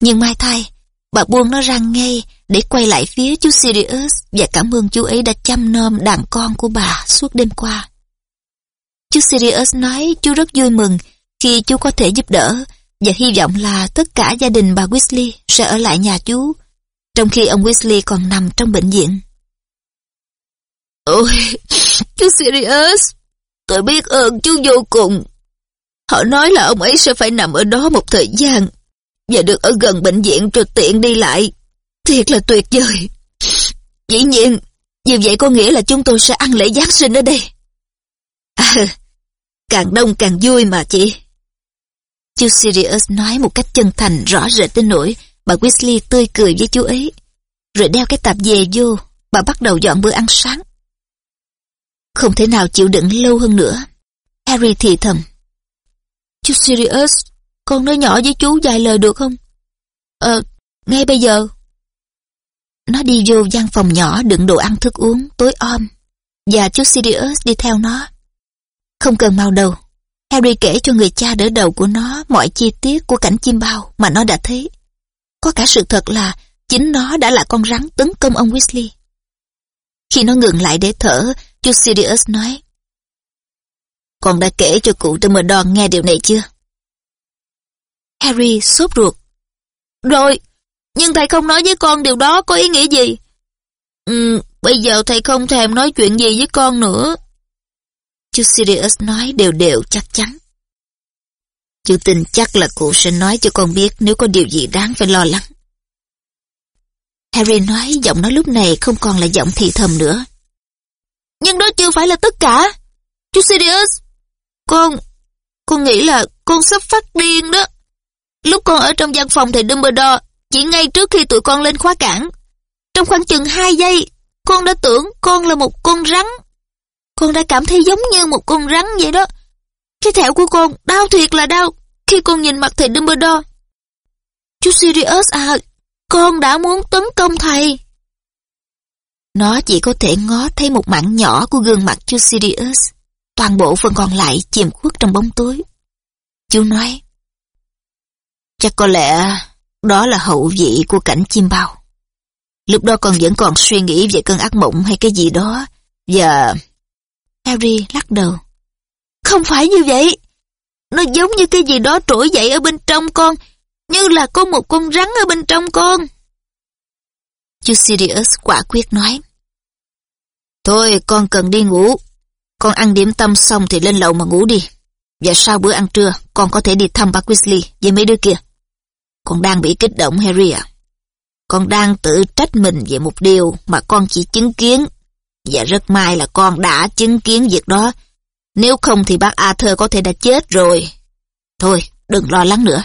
Nhưng mai thay, bà buông nó ra ngay để quay lại phía chú Sirius và cảm ơn chú ấy đã chăm nom đàn con của bà suốt đêm qua. Chú Sirius nói chú rất vui mừng khi chú có thể giúp đỡ và hy vọng là tất cả gia đình bà Weasley sẽ ở lại nhà chú, trong khi ông Weasley còn nằm trong bệnh viện. Ôi, chú Sirius, tôi biết ơn chú vô cùng. Họ nói là ông ấy sẽ phải nằm ở đó một thời gian và được ở gần bệnh viện rồi tiện đi lại. Thiệt là tuyệt vời. Dĩ nhiên, như vậy có nghĩa là chúng tôi sẽ ăn lễ Giáng sinh ở đây. À, càng đông càng vui mà chị. Chú Sirius nói một cách chân thành rõ rệt tới nỗi bà Weasley tươi cười với chú ấy. Rồi đeo cái tạp dề vô, bà bắt đầu dọn bữa ăn sáng. Không thể nào chịu đựng lâu hơn nữa. Harry thì thầm. Chú Sirius, con nói nhỏ với chú vài lời được không? Ờ, ngay bây giờ. Nó đi vô gian phòng nhỏ đựng đồ ăn thức uống tối om. Và chú Sirius đi theo nó. Không cần mau đầu. Harry kể cho người cha đỡ đầu của nó mọi chi tiết của cảnh chim bao mà nó đã thấy. Có cả sự thật là chính nó đã là con rắn tấn công ông Weasley. Khi nó ngừng lại để thở, chú Sirius nói Con đã kể cho cụ Dumbledore nghe điều này chưa? Harry sốt ruột. Rồi, nhưng thầy không nói với con điều đó có ý nghĩa gì? Ừ, bây giờ thầy không thèm nói chuyện gì với con nữa. Chú Sirius nói đều đều chắc chắn. Chú tin chắc là cụ sẽ nói cho con biết nếu có điều gì đáng phải lo lắng. Harry nói giọng nói lúc này không còn là giọng thì thầm nữa. Nhưng đó chưa phải là tất cả. Chú Sirius, con, con nghĩ là con sắp phát điên đó. Lúc con ở trong văn phòng thầy Dumbledore, chỉ ngay trước khi tụi con lên khóa cảng, trong khoảng chừng 2 giây, con đã tưởng con là một con rắn. Con đã cảm thấy giống như một con rắn vậy đó. Cái thẹo của con đau thiệt là đau khi con nhìn mặt thầy Dumbledore. Chú Sirius à, con đã muốn tấn công thầy. Nó chỉ có thể ngó thấy một mảng nhỏ của gương mặt chú Sirius. Toàn bộ phần còn lại chìm khuất trong bóng tối. Chú nói, chắc có lẽ đó là hậu vị của cảnh chim bao. Lúc đó con vẫn còn suy nghĩ về cơn ác mộng hay cái gì đó. Và... Harry lắc đầu. Không phải như vậy. Nó giống như cái gì đó trỗi dậy ở bên trong con. Như là có một con rắn ở bên trong con. Sirius quả quyết nói. Thôi con cần đi ngủ. Con ăn điểm tâm xong thì lên lầu mà ngủ đi. Và sau bữa ăn trưa, con có thể đi thăm bà Weasley với mấy đứa kia. Con đang bị kích động Harry à? Con đang tự trách mình về một điều mà con chỉ chứng kiến. Và rất may là con đã chứng kiến việc đó. Nếu không thì bác Arthur có thể đã chết rồi. Thôi, đừng lo lắng nữa.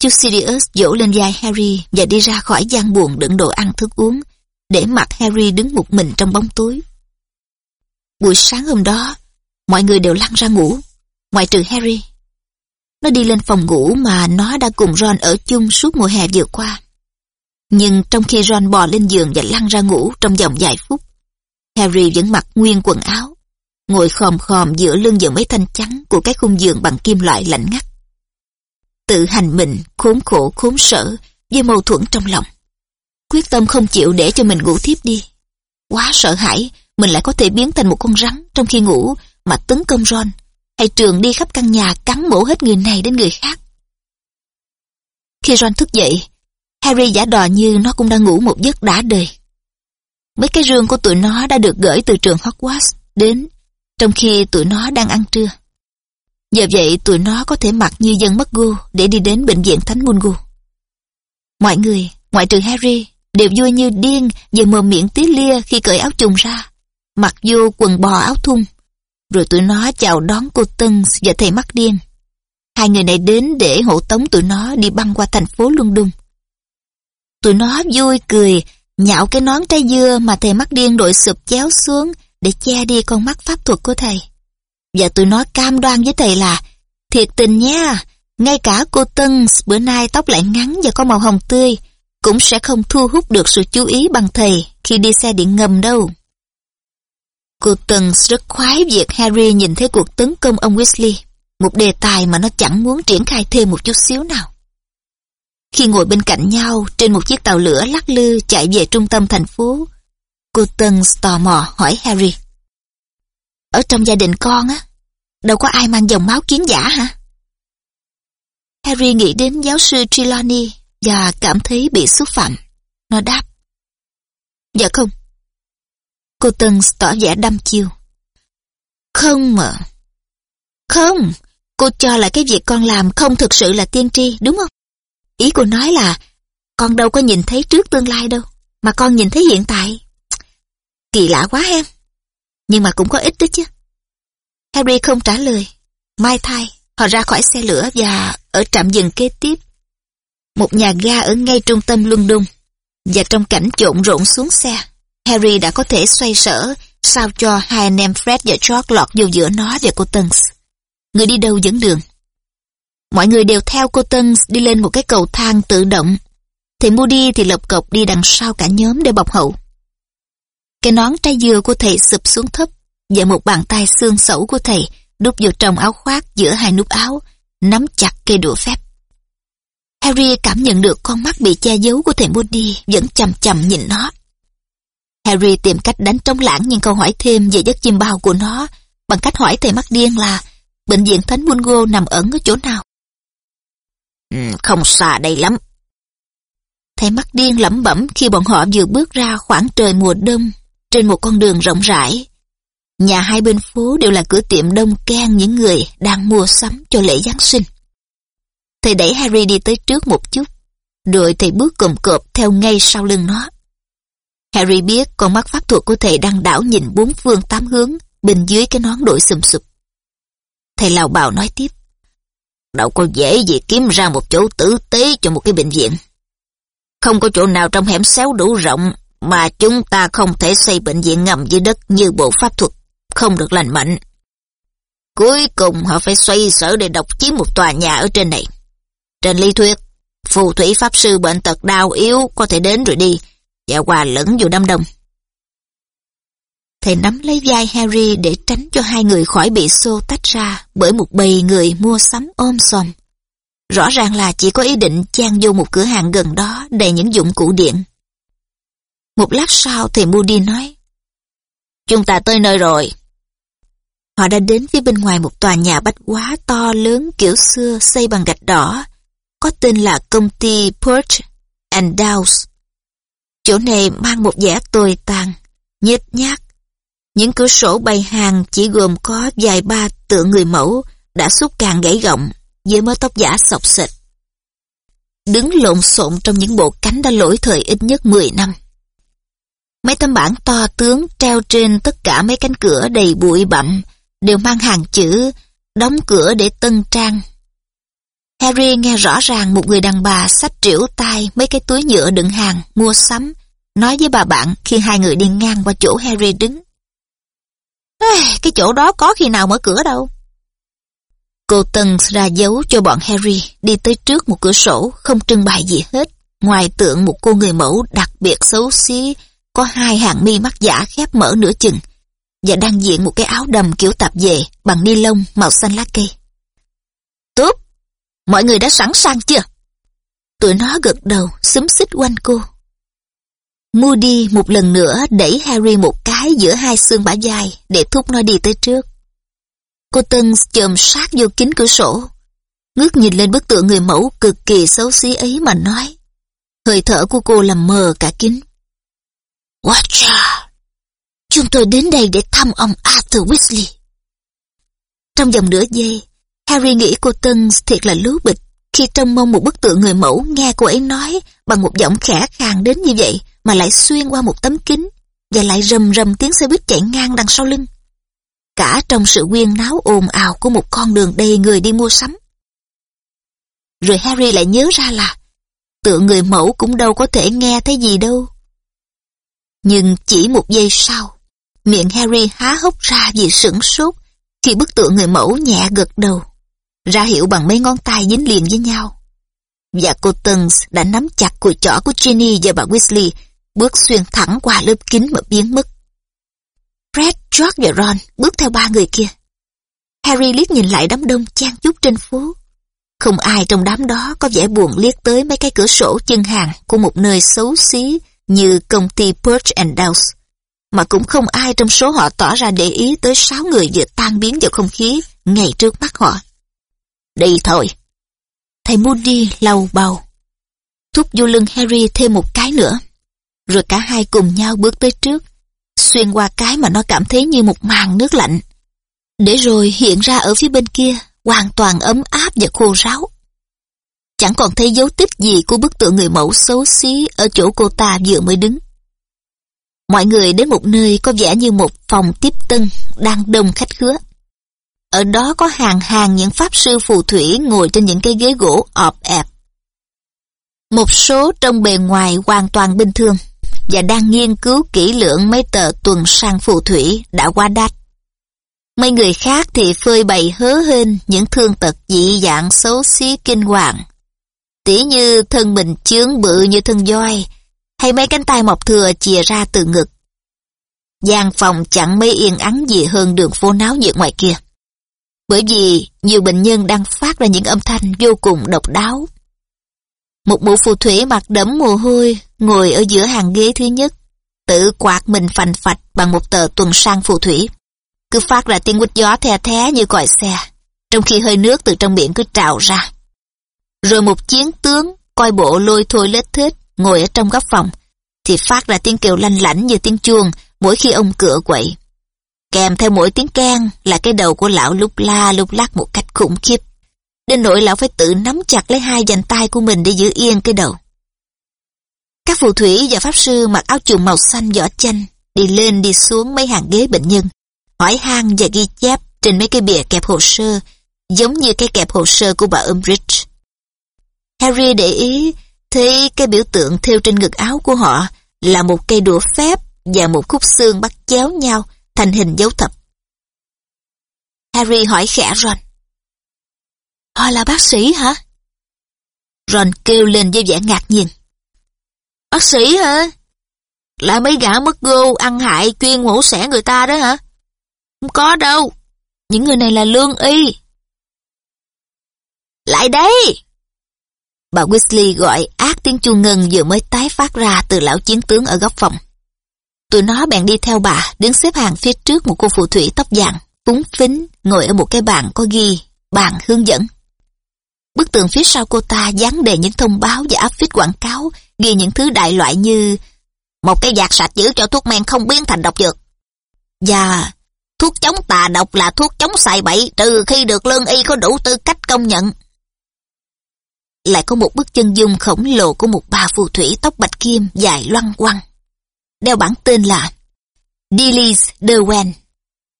Chú Sirius dỗ lên vai Harry và đi ra khỏi gian buồn đựng đồ ăn thức uống, để mặc Harry đứng một mình trong bóng tối. Buổi sáng hôm đó, mọi người đều lăn ra ngủ, ngoại trừ Harry. Nó đi lên phòng ngủ mà nó đã cùng Ron ở chung suốt mùa hè vừa qua. Nhưng trong khi Ron bò lên giường và lăn ra ngủ trong vòng vài phút, Harry vẫn mặc nguyên quần áo, ngồi khòm khòm giữa lưng giường mấy thanh trắng của cái khung giường bằng kim loại lạnh ngắt. Tự hành mình, khốn khổ khốn sở, với mâu thuẫn trong lòng. Quyết tâm không chịu để cho mình ngủ tiếp đi. Quá sợ hãi, mình lại có thể biến thành một con rắn trong khi ngủ mà tấn công Ron, hay trường đi khắp căn nhà cắn mổ hết người này đến người khác. Khi Ron thức dậy, Harry giả đò như nó cũng đang ngủ một giấc đã đời. Mấy cái rương của tụi nó đã được gửi từ trường Hogwarts đến, trong khi tụi nó đang ăn trưa. Giờ vậy tụi nó có thể mặc như dân mất gu để đi đến bệnh viện Thánh Mungo. Mọi người, ngoại trừ Harry, đều vui như điên về mồm miệng tí lia khi cởi áo trùng ra, mặc vô quần bò áo thun. Rồi tụi nó chào đón cô Tân và thầy mắt điên. Hai người này đến để hộ tống tụi nó đi băng qua thành phố London. Tụi nó vui cười, nhạo cái nón trái dưa mà thầy mắt điên đội sụp chéo xuống để che đi con mắt pháp thuật của thầy. Và tụi nó cam đoan với thầy là Thiệt tình nha, ngay cả cô Tân bữa nay tóc lại ngắn và có màu hồng tươi cũng sẽ không thu hút được sự chú ý bằng thầy khi đi xe điện ngầm đâu. Cô Tân rất khoái việc Harry nhìn thấy cuộc tấn công ông Weasley, một đề tài mà nó chẳng muốn triển khai thêm một chút xíu nào. Khi ngồi bên cạnh nhau trên một chiếc tàu lửa lắc lư chạy về trung tâm thành phố, cô Tân tò mò hỏi Harry. Ở trong gia đình con á, đâu có ai mang dòng máu kiến giả hả? Harry nghĩ đến giáo sư Trelawney và cảm thấy bị xúc phạm. Nó đáp. Dạ không. Cô Tân tỏ vẻ đăm chiêu. Không mà. Không, cô cho là cái việc con làm không thực sự là tiên tri, đúng không? Ý cô nói là con đâu có nhìn thấy trước tương lai đâu, mà con nhìn thấy hiện tại. Kỳ lạ quá em. Nhưng mà cũng có ích đó chứ. Harry không trả lời. Mai thai, họ ra khỏi xe lửa và ở trạm dừng kế tiếp. Một nhà ga ở ngay trung tâm London. Và trong cảnh trộn rộn xuống xe, Harry đã có thể xoay sở sao cho hai anh em Fred và George lọt vô giữa nó và cô Tuns. Người đi đâu dẫn đường. Mọi người đều theo cô tân đi lên một cái cầu thang tự động. Thầy Moody thì lộc cộc đi đằng sau cả nhóm để bọc hậu. Cái nón trái dừa của thầy sụp xuống thấp và một bàn tay xương sẩu của thầy đút vào trong áo khoác giữa hai nút áo, nắm chặt cây đũa phép. Harry cảm nhận được con mắt bị che giấu của thầy Moody vẫn chầm chầm nhìn nó. Harry tìm cách đánh trống lãng những câu hỏi thêm về giấc chim bao của nó bằng cách hỏi thầy mắt điên là bệnh viện Thánh Mungo nằm ẩn ở chỗ nào. Ừ, không xa đây lắm. Thầy mắt điên lẩm bẩm khi bọn họ vừa bước ra khoảng trời mùa đông trên một con đường rộng rãi. Nhà hai bên phố đều là cửa tiệm đông can những người đang mua sắm cho lễ Giáng sinh. Thầy đẩy Harry đi tới trước một chút, rồi thầy bước cồm cộp theo ngay sau lưng nó. Harry biết con mắt pháp thuật của thầy đang đảo nhìn bốn phương tám hướng bên dưới cái nón đội sùm sụp. Thầy lào bào nói tiếp. Đâu có dễ gì kiếm ra một chỗ tử tế cho một cái bệnh viện. Không có chỗ nào trong hẻm xéo đủ rộng mà chúng ta không thể xây bệnh viện ngầm dưới đất như bộ pháp thuật, không được lành mạnh. Cuối cùng họ phải xoay sở để độc chiếm một tòa nhà ở trên này. Trên lý thuyết, phù thủy pháp sư bệnh tật đau yếu có thể đến rồi đi và hòa lẫn vô đám đông thì nắm lấy vai Harry để tránh cho hai người khỏi bị xô tách ra bởi một bầy người mua sắm ôm xòm. Rõ ràng là chỉ có ý định chan vô một cửa hàng gần đó đầy những dụng cụ điện. Một lát sau thì Moody nói Chúng ta tới nơi rồi. Họ đã đến phía bên ngoài một tòa nhà bách quá to lớn kiểu xưa xây bằng gạch đỏ có tên là công ty Perch and Dows. Chỗ này mang một vẻ tồi tàn, nhếch nhác. Những cửa sổ bày hàng chỉ gồm có vài ba tượng người mẫu đã xúc càng gãy gọng với mớ tóc giả sọc xịt. Đứng lộn xộn trong những bộ cánh đã lỗi thời ít nhất 10 năm. Mấy tấm bảng to tướng treo trên tất cả mấy cánh cửa đầy bụi bặm đều mang hàng chữ đóng cửa để tân trang. Harry nghe rõ ràng một người đàn bà xách triểu tay mấy cái túi nhựa đựng hàng, mua sắm, nói với bà bạn khi hai người đi ngang qua chỗ Harry đứng. Cái chỗ đó có khi nào mở cửa đâu. Cô Tân ra dấu cho bọn Harry đi tới trước một cửa sổ không trưng bày gì hết, ngoài tượng một cô người mẫu đặc biệt xấu xí, có hai hàng mi mắt giả khép mở nửa chừng, và đang diện một cái áo đầm kiểu tạp dề bằng ni lông màu xanh lá cây. Tốt, mọi người đã sẵn sàng chưa? Tụi nó gật đầu, xúm xích quanh cô. Moody một lần nữa đẩy Harry một cái giữa hai xương bả vai để thúc nó đi tới trước. Cô Tân chồm sát vô kính cửa sổ, ngước nhìn lên bức tượng người mẫu cực kỳ xấu xí ấy mà nói. Hơi thở của cô làm mờ cả kính. Watcher, chúng tôi đến đây để thăm ông Arthur Weasley. Trong vòng nửa giây, Harry nghĩ cô Tân thiệt là lú bịch khi trông mong một bức tượng người mẫu nghe cô ấy nói bằng một giọng khẽ khàng đến như vậy mà lại xuyên qua một tấm kính và lại rầm rầm tiếng xe buýt chạy ngang đằng sau lưng. Cả trong sự quyên náo ồn ào của một con đường đầy người đi mua sắm. Rồi Harry lại nhớ ra là tượng người mẫu cũng đâu có thể nghe thấy gì đâu. Nhưng chỉ một giây sau, miệng Harry há hốc ra vì sửng sốt khi bức tượng người mẫu nhẹ gật đầu, ra hiệu bằng mấy ngón tay dính liền với nhau. Và cô Tuns đã nắm chặt cùi chỏ của Ginny và bà Weasley, bước xuyên thẳng qua lớp kính mà biến mất. Fred, George và Ron bước theo ba người kia. Harry liếc nhìn lại đám đông chan chúc trên phố. Không ai trong đám đó có vẻ buồn liếc tới mấy cái cửa sổ chân hàng của một nơi xấu xí như công ty Perch and Downs. Mà cũng không ai trong số họ tỏ ra để ý tới sáu người vừa tan biến vào không khí ngay trước mắt họ. Đi thôi. Thầy Moody lau bầu. Thúc vô lưng Harry thêm một cái nữa. Rồi cả hai cùng nhau bước tới trước, xuyên qua cái mà nó cảm thấy như một màn nước lạnh. Để rồi hiện ra ở phía bên kia, hoàn toàn ấm áp và khô ráo. Chẳng còn thấy dấu tích gì của bức tượng người mẫu xấu xí ở chỗ cô ta vừa mới đứng. Mọi người đến một nơi có vẻ như một phòng tiếp tân đang đông khách khứa. Ở đó có hàng hàng những pháp sư phù thủy ngồi trên những cái ghế gỗ ọp ẹp. Một số trong bề ngoài hoàn toàn bình thường và đang nghiên cứu kỹ lưỡng mấy tờ tuần sang phù thủy đã qua đách. Mấy người khác thì phơi bày hớ hên những thương tật dị dạng xấu xí kinh hoàng. Tỉ như thân mình chướng bự như thân voi, hay mấy cánh tay mọc thừa chìa ra từ ngực. gian phòng chẳng mấy yên ắng gì hơn đường phố náo nhiệt ngoài kia. Bởi vì nhiều bệnh nhân đang phát ra những âm thanh vô cùng độc đáo. Một mụ phù thủy mặc đẫm mồ hôi ngồi ở giữa hàng ghế thứ nhất, tự quạt mình phành phạch bằng một tờ tuần sang phù thủy. Cứ phát ra tiếng quýt gió the thé như còi xe, trong khi hơi nước từ trong miệng cứ trào ra. Rồi một chiến tướng coi bộ lôi thôi lết thết ngồi ở trong góc phòng, thì phát ra tiếng kêu lanh lảnh như tiếng chuông mỗi khi ông cửa quậy. Kèm theo mỗi tiếng keng là cái đầu của lão lúc la lúc lắc một cách khủng khiếp. Đến nỗi lão phải tự nắm chặt lấy hai dành tay của mình để giữ yên cái đầu. Các phù thủy và pháp sư mặc áo trùng màu xanh vỏ chanh, đi lên đi xuống mấy hàng ghế bệnh nhân, hỏi han và ghi chép trên mấy cái bìa kẹp hồ sơ, giống như cái kẹp hồ sơ của bà Umbridge. Harry để ý thấy cái biểu tượng theo trên ngực áo của họ là một cây đũa phép và một khúc xương bắt chéo nhau thành hình dấu thập. Harry hỏi khẽ Ron. Họ là bác sĩ hả? Ron kêu lên với vẻ ngạc nhiên. Bác sĩ hả? Là mấy gã mất gô ăn hại chuyên mổ xẻ người ta đó hả? Không có đâu. Những người này là lương y. Lại đây! Bà Weasley gọi ác tiếng chuông ngân vừa mới tái phát ra từ lão chiến tướng ở góc phòng. Tụi nó bèn đi theo bà, đứng xếp hàng phía trước một cô phù thủy tóc vàng, phúng phính, ngồi ở một cái bàn có ghi, bàn hướng dẫn. Bức tường phía sau cô ta dán đề những thông báo và áp phích quảng cáo, ghi những thứ đại loại như một cái giạc sạch giữ cho thuốc men không biến thành độc dược. Và thuốc chống tà độc là thuốc chống xài bậy trừ khi được lương y có đủ tư cách công nhận. Lại có một bức chân dung khổng lồ của một bà phù thủy tóc bạch kim dài loăng quăng. Đeo bản tên là Dilys Derwen,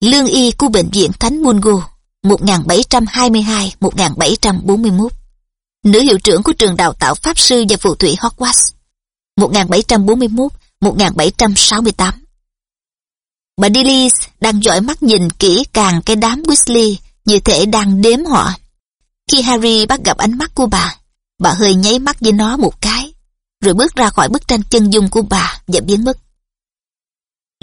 lương y của bệnh viện Thánh Mungo 1722-1741. Nữ hiệu trưởng của trường đào tạo Pháp sư và phù thủy Hogwarts 1741-1768. Bà Dilys đang dõi mắt nhìn kỹ càng cái đám Weasley như thể đang đếm họ. Khi Harry bắt gặp ánh mắt của bà, bà hơi nháy mắt với nó một cái, rồi bước ra khỏi bức tranh chân dung của bà và biến mất.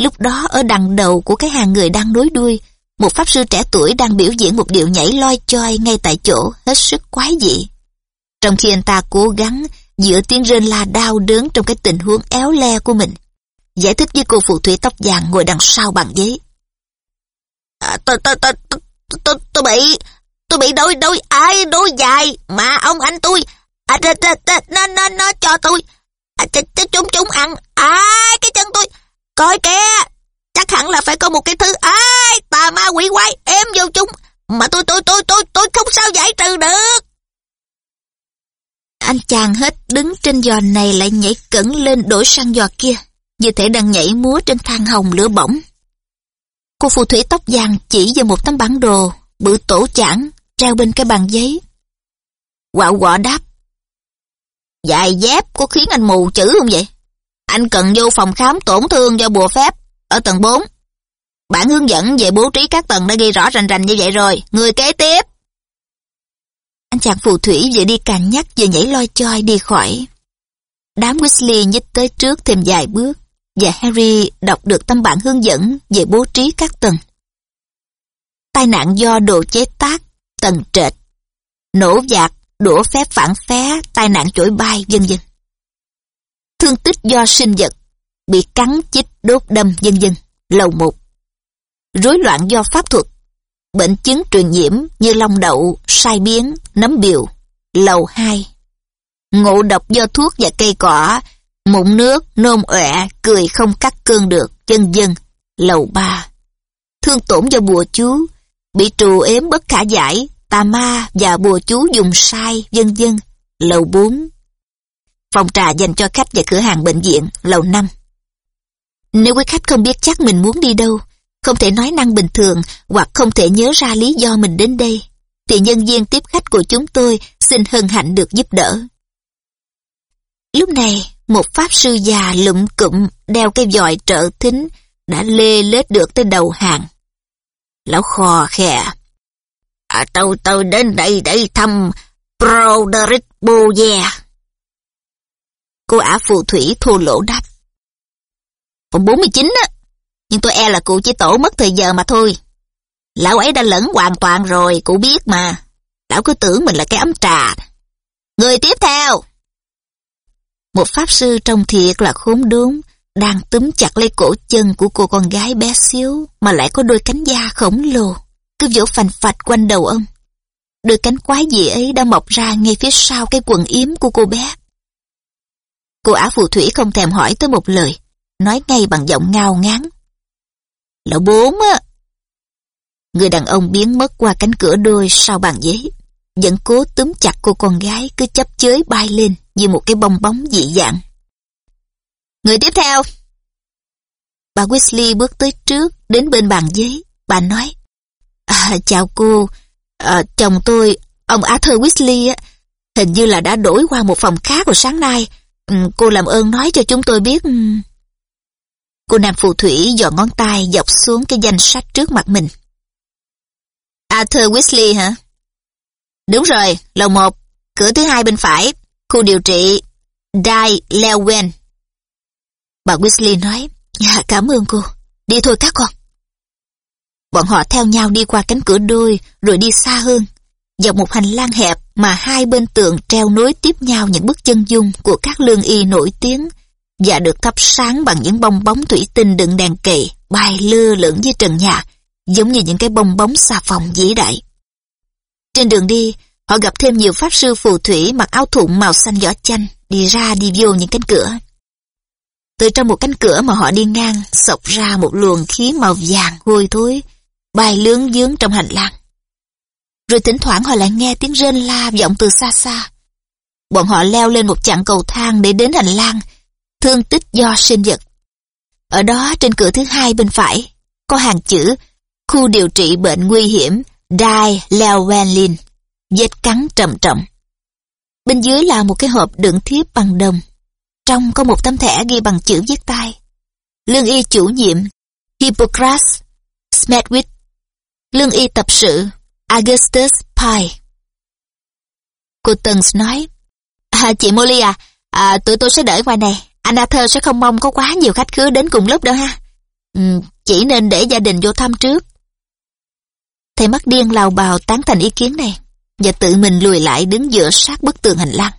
Lúc đó ở đằng đầu của cái hàng người đang nối đuôi, một pháp sư trẻ tuổi đang biểu diễn một điệu nhảy loi choi ngay tại chỗ hết sức quái dị. Trong khi anh ta cố gắng giữa tiếng rên la đau đớn trong cái tình huống éo le của mình, giải thích với cô phù thủy tóc vàng ngồi đằng sau bằng giấy. À, tôi, tôi, tôi, tôi, tôi bị, tôi bị đôi đôi ai đôi dài. Mà ông anh tôi, à, nó, nó, nó cho tôi, à, chúng chúng ăn, ai cái chân tôi, coi kìa, chắc hẳn là phải có một cái thứ ai tà ma quỷ quái em vô chúng mà tôi tôi tôi tôi tôi không sao giải trừ được. Anh chàng hết đứng trên giò này lại nhảy cẩn lên đổi sang giò kia, như thể đang nhảy múa trên thang hồng lửa bỏng. Cô phù thủy tóc vàng chỉ vào một tấm bản đồ, bự tổ chản, treo bên cái bàn giấy. Quạo quọ đáp. Dài dép có khiến anh mù chữ không vậy? Anh cần vô phòng khám tổn thương do bùa phép, ở tầng 4. Bản hướng dẫn về bố trí các tầng đã ghi rõ rành rành như vậy rồi. Người kế tiếp. Anh chàng phù thủy vừa đi càng nhắc vừa nhảy loi choi đi khỏi. Đám Weasley nhích tới trước thêm vài bước và Harry đọc được tấm bản hướng dẫn về bố trí các tầng. Tai nạn do đồ chế tác, tầng trệt, nổ giạc, đũa phép phản phé, tai nạn chổi bay, vân vân. Thương tích do sinh vật, bị cắn, chích, đốt đâm, vân vân, lầu một. Rối loạn do pháp thuật, bệnh chứng truyền nhiễm như long đậu, sai biến, nấm biều, lầu hai. Ngộ độc do thuốc và cây cỏ, mụn nước, nôn ọe, cười không cắt cơn được, vân dân, lầu ba. Thương tổn do bùa chú, bị trù ếm bất khả giải, tà ma và bùa chú dùng sai, vân vân, lầu 4. Phòng trà dành cho khách và cửa hàng bệnh viện, lầu 5. Nếu quý khách không biết chắc mình muốn đi đâu, không thể nói năng bình thường hoặc không thể nhớ ra lý do mình đến đây, thì nhân viên tiếp khách của chúng tôi xin hân hạnh được giúp đỡ. Lúc này, một pháp sư già lụm cụm đeo cái vòi trợ thính đã lê lết được tới đầu hàng. Lão khò khè. À, tôi tôi đến đây để thăm Broderick Boyer. Cô ả phù thủy thô lỗ đáp. Phòng 49 á, nhưng tôi e là cụ chỉ tổ mất thời giờ mà thôi. Lão ấy đã lẫn hoàn toàn rồi, cụ biết mà. Lão cứ tưởng mình là cái ấm trà. Người tiếp theo. Một pháp sư trông thiệt là khốn đốn, đang túm chặt lấy cổ chân của cô con gái bé xíu mà lại có đôi cánh da khổng lồ, cứ vỗ phành phạch quanh đầu ông. Đôi cánh quái dị ấy đã mọc ra ngay phía sau cái quần yếm của cô bé. Cô ả phù thủy không thèm hỏi tới một lời, nói ngay bằng giọng ngao ngán. Lão bốn á, Người đàn ông biến mất qua cánh cửa đôi sau bàn giấy. Vẫn cố túm chặt cô con gái cứ chấp chới bay lên như một cái bong bóng dị dạng. Người tiếp theo. Bà Weasley bước tới trước, đến bên bàn giấy. Bà nói, à, chào cô, à, chồng tôi, ông Arthur Weasley, á, hình như là đã đổi qua một phòng khác vào sáng nay. Ừ, cô làm ơn nói cho chúng tôi biết... Ừ. Cô nàng phù thủy dò ngón tay dọc xuống cái danh sách trước mặt mình. Arthur Weasley hả? Đúng rồi, lầu một, cửa thứ hai bên phải, khu điều trị Dai Lewen. Bà Weasley nói, dạ cảm ơn cô, đi thôi các con. Bọn họ theo nhau đi qua cánh cửa đôi rồi đi xa hơn, dọc một hành lang hẹp mà hai bên tường treo nối tiếp nhau những bức chân dung của các lương y nổi tiếng và được thắp sáng bằng những bong bóng thủy tinh đựng đèn kỳ bay lơ lửng dưới trần nhà, giống như những cái bong bóng xà phòng vĩ đại. Trên đường đi, họ gặp thêm nhiều pháp sư phù thủy mặc áo thụng màu xanh vỏ chanh, đi ra đi vô những cánh cửa. Từ trong một cánh cửa mà họ đi ngang, sộc ra một luồng khí màu vàng hôi thối, bay lướng dướng trong hành lang. Rồi thỉnh thoảng họ lại nghe tiếng rên la vọng từ xa xa. Bọn họ leo lên một chặng cầu thang để đến hành lang, thương tích do sinh vật. Ở đó trên cửa thứ hai bên phải, có hàng chữ khu điều trị bệnh nguy hiểm Die Lewelin, vết cắn trầm trọng. Bên dưới là một cái hộp đựng thiếp bằng đồng. Trong có một tấm thẻ ghi bằng chữ viết tay. Lương y chủ nhiệm Hippocrates Smedwick Lương y tập sự Augustus Pye Cô Tần nói à, Chị Molly à, à, tụi tôi sẽ đợi ngoài này anh Arthur sẽ không mong có quá nhiều khách khứa đến cùng lúc đâu ha. Ừ, chỉ nên để gia đình vô thăm trước. Thầy mắt điên lào bào tán thành ý kiến này và tự mình lùi lại đứng giữa sát bức tường hành lang.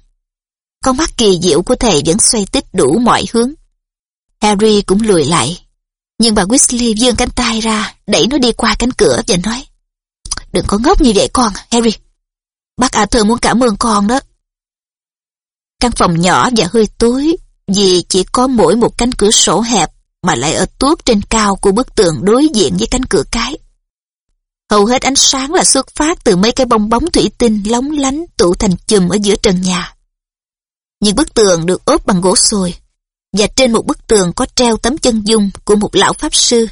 Con mắt kỳ diệu của thầy vẫn xoay tít đủ mọi hướng. Harry cũng lùi lại. Nhưng bà Weasley vươn cánh tay ra, đẩy nó đi qua cánh cửa và nói Đừng có ngốc như vậy con, Harry. Bác Arthur muốn cảm ơn con đó. Căn phòng nhỏ và hơi tối, vì chỉ có mỗi một cánh cửa sổ hẹp mà lại ở tuốt trên cao của bức tường đối diện với cánh cửa cái. Hầu hết ánh sáng là xuất phát từ mấy cái bong bóng thủy tinh lóng lánh tụ thành chùm ở giữa trần nhà. Những bức tường được ốp bằng gỗ sồi, và trên một bức tường có treo tấm chân dung của một lão pháp sư,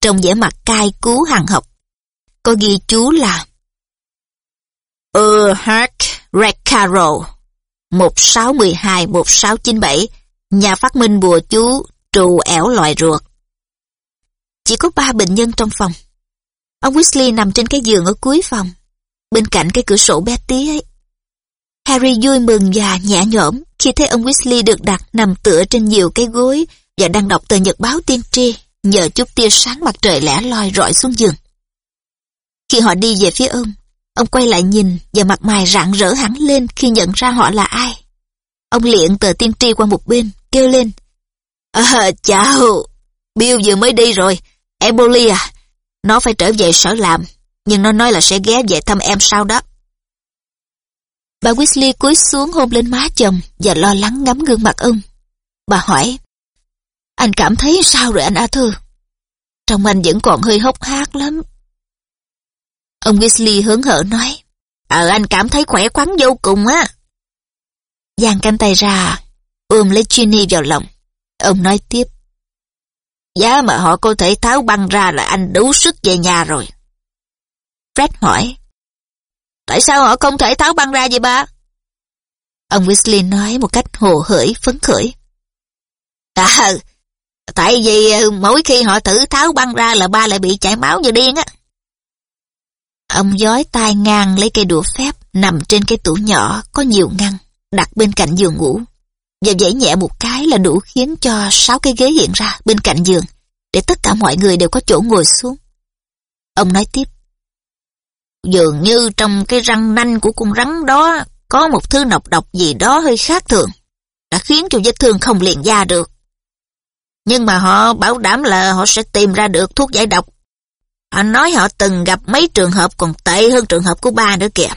trong vẻ mặt cai cú hàng học. Có ghi chú là Urhak Recaro 1612-1697 Nhà phát minh bùa chú trù ẻo loài ruột. Chỉ có ba bệnh nhân trong phòng. Ông Weasley nằm trên cái giường ở cuối phòng, bên cạnh cái cửa sổ bé tí ấy. Harry vui mừng và nhẹ nhõm khi thấy ông Weasley được đặt nằm tựa trên nhiều cái gối và đang đọc tờ nhật báo tiên tri nhờ chút tia sáng mặt trời lẻ loi rọi xuống giường. Khi họ đi về phía ông, ông quay lại nhìn và mặt mày rạng rỡ hẳn lên khi nhận ra họ là ai. Ông liệng tờ tiên tri qua một bên, kêu lên. À, chào, Bill vừa mới đi rồi. Emily à, nó phải trở về sở làm, nhưng nó nói là sẽ ghé về thăm em sau đó. Bà Weasley cúi xuống hôn lên má chồng và lo lắng ngắm gương mặt ông. Bà hỏi, anh cảm thấy sao rồi anh Arthur? Trong anh vẫn còn hơi hốc hác lắm. Ông Weasley hớn hở nói, Ờ anh cảm thấy khỏe khoắn vô cùng á. Giang cánh tay ra, ôm lấy Ginny vào lòng. Ông nói tiếp. Giá mà họ có thể tháo băng ra là anh đủ sức về nhà rồi. Fred hỏi. Tại sao họ không thể tháo băng ra vậy ba? Ông Weasley nói một cách hồ hởi phấn khởi. À, tại vì ờ, mỗi khi họ thử tháo băng ra là ba lại bị chảy máu như điên á. Ông giói tai ngang lấy cây đũa phép nằm trên cái tủ nhỏ có nhiều ngăn đặt bên cạnh giường ngủ. Và dãy nhẹ một cái là đủ khiến cho sáu cái ghế hiện ra bên cạnh giường, để tất cả mọi người đều có chỗ ngồi xuống. Ông nói tiếp. Dường như trong cái răng nanh của con rắn đó có một thứ nọc độc gì đó hơi khác thường, đã khiến cho vết thương không liền da được. Nhưng mà họ bảo đảm là họ sẽ tìm ra được thuốc giải độc. Họ nói họ từng gặp mấy trường hợp còn tệ hơn trường hợp của ba nữa kìa.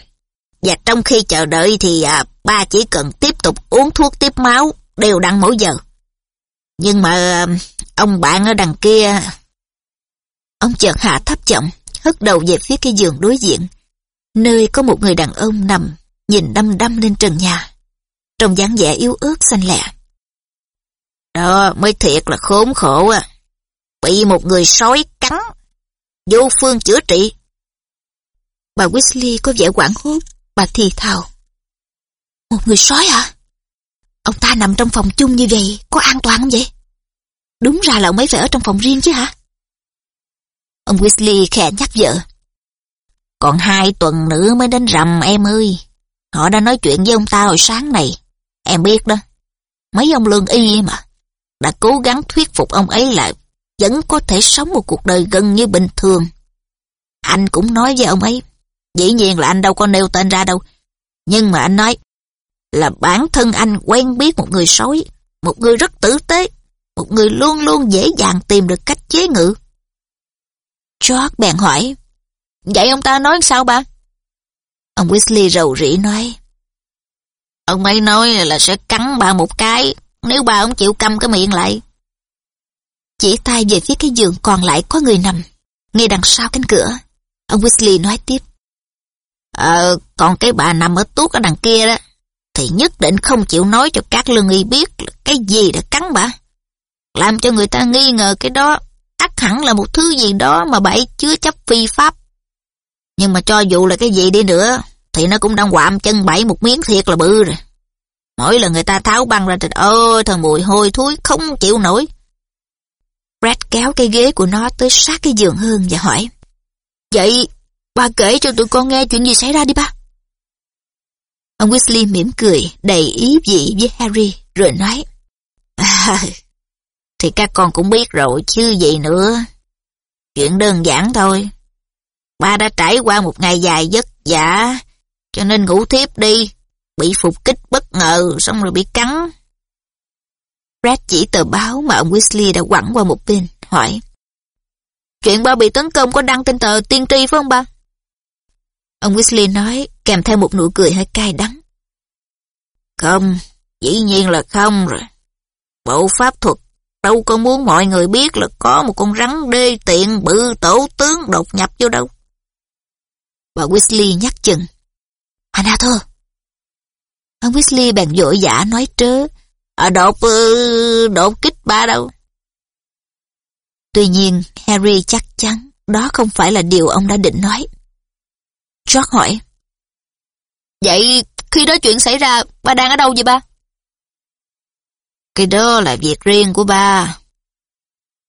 Và trong khi chờ đợi thì à, ba chỉ cần tiếp tục uống thuốc tiếp máu đều đặn mỗi giờ. Nhưng mà à, ông bạn ở đằng kia... Ông chợt hạ thấp giọng, hất đầu về phía cái giường đối diện, nơi có một người đàn ông nằm, nhìn đăm đăm lên trần nhà. Trong dáng vẻ yếu ớt xanh lẹ. Đó mới thiệt là khốn khổ à. Bị một người sói cắn, vô phương chữa trị. Bà Weasley có vẻ quảng hốt, bà thì thào. Một người sói hả? Ông ta nằm trong phòng chung như vậy, có an toàn không vậy? Đúng ra là ông ấy phải ở trong phòng riêng chứ hả? Ông Weasley khẽ nhắc vợ. Còn hai tuần nữa mới đến rằm em ơi. Họ đã nói chuyện với ông ta hồi sáng này. Em biết đó. Mấy ông lương y mà. Đã cố gắng thuyết phục ông ấy là vẫn có thể sống một cuộc đời gần như bình thường. Anh cũng nói với ông ấy. Dĩ nhiên là anh đâu có nêu tên ra đâu. Nhưng mà anh nói là bản thân anh quen biết một người sói. Một người rất tử tế. Một người luôn luôn dễ dàng tìm được cách chế ngự. George bèn hỏi. Vậy ông ta nói sao ba? Ông Weasley rầu rĩ nói. Ông ấy nói là sẽ cắn bà một cái, nếu bà không chịu câm cái miệng lại. Chỉ tay về phía cái giường còn lại có người nằm, ngay đằng sau cánh cửa. Ông Weasley nói tiếp. Ờ, còn cái bà nằm ở tuốt ở đằng kia đó, thì nhất định không chịu nói cho các lương y biết là cái gì đã cắn bà. Làm cho người ta nghi ngờ cái đó ắt hẳn là một thứ gì đó mà bà ấy chứa chấp phi pháp. Nhưng mà cho dù là cái gì đi nữa, thì nó cũng đang quạm chân bảy một miếng thiệt là bự rồi. Mỗi lần người ta tháo băng ra thì ôi thằng mùi hôi thối không chịu nổi. Brad kéo cái ghế của nó tới sát cái giường hơn và hỏi. Vậy, Ba kể cho tụi con nghe chuyện gì xảy ra đi ba. Ông Weasley mỉm cười, đầy ý vị với Harry, rồi nói. À, thì các con cũng biết rồi chứ gì nữa. Chuyện đơn giản thôi. Ba đã trải qua một ngày dài vất vả, cho nên ngủ thiếp đi. Bị phục kích bất ngờ, xong rồi bị cắn. Brad chỉ tờ báo mà ông Weasley đã quẳng qua một bên, hỏi. Chuyện ba bị tấn công có đăng trên tờ tiên tri phải không ba? Ông Weasley nói, kèm theo một nụ cười hơi cay đắng. Không, dĩ nhiên là không rồi. Bộ pháp thuật đâu có muốn mọi người biết là có một con rắn đê tiện bự tổ tướng đột nhập vô đâu. Bà Weasley nhắc chừng. Hannah à, thơ. Ông Weasley bèn vội giả nói trớ. À đột, ừ, đột kích ba đâu. Tuy nhiên, Harry chắc chắn đó không phải là điều ông đã định nói. George hỏi. Vậy khi đó chuyện xảy ra, ba đang ở đâu vậy ba? Cái đó là việc riêng của ba.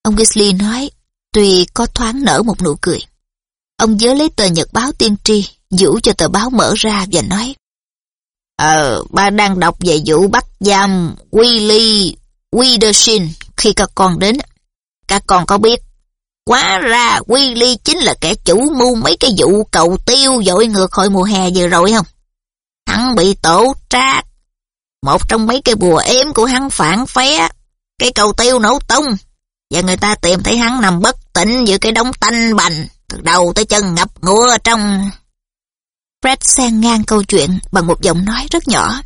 Ông Weasley nói, tuy có thoáng nở một nụ cười. Ông nhớ lấy tờ nhật báo tiên tri, dụ cho tờ báo mở ra và nói. Ờ, ba đang đọc về vụ bắt giam Willy Widershin khi các con đến. Các con có biết, quá ra quy ly chính là kẻ chủ mưu mấy cái vụ cầu tiêu dội ngược khỏi mùa hè vừa rồi không? Hắn bị tổ trát. Một trong mấy cái bùa ếm của hắn phản phé, cái cầu tiêu nổ tung. Và người ta tìm thấy hắn nằm bất tỉnh giữa cái đống tanh bành, từ đầu tới chân ngập ngùa trong Fred xen ngang câu chuyện bằng một giọng nói rất nhỏ.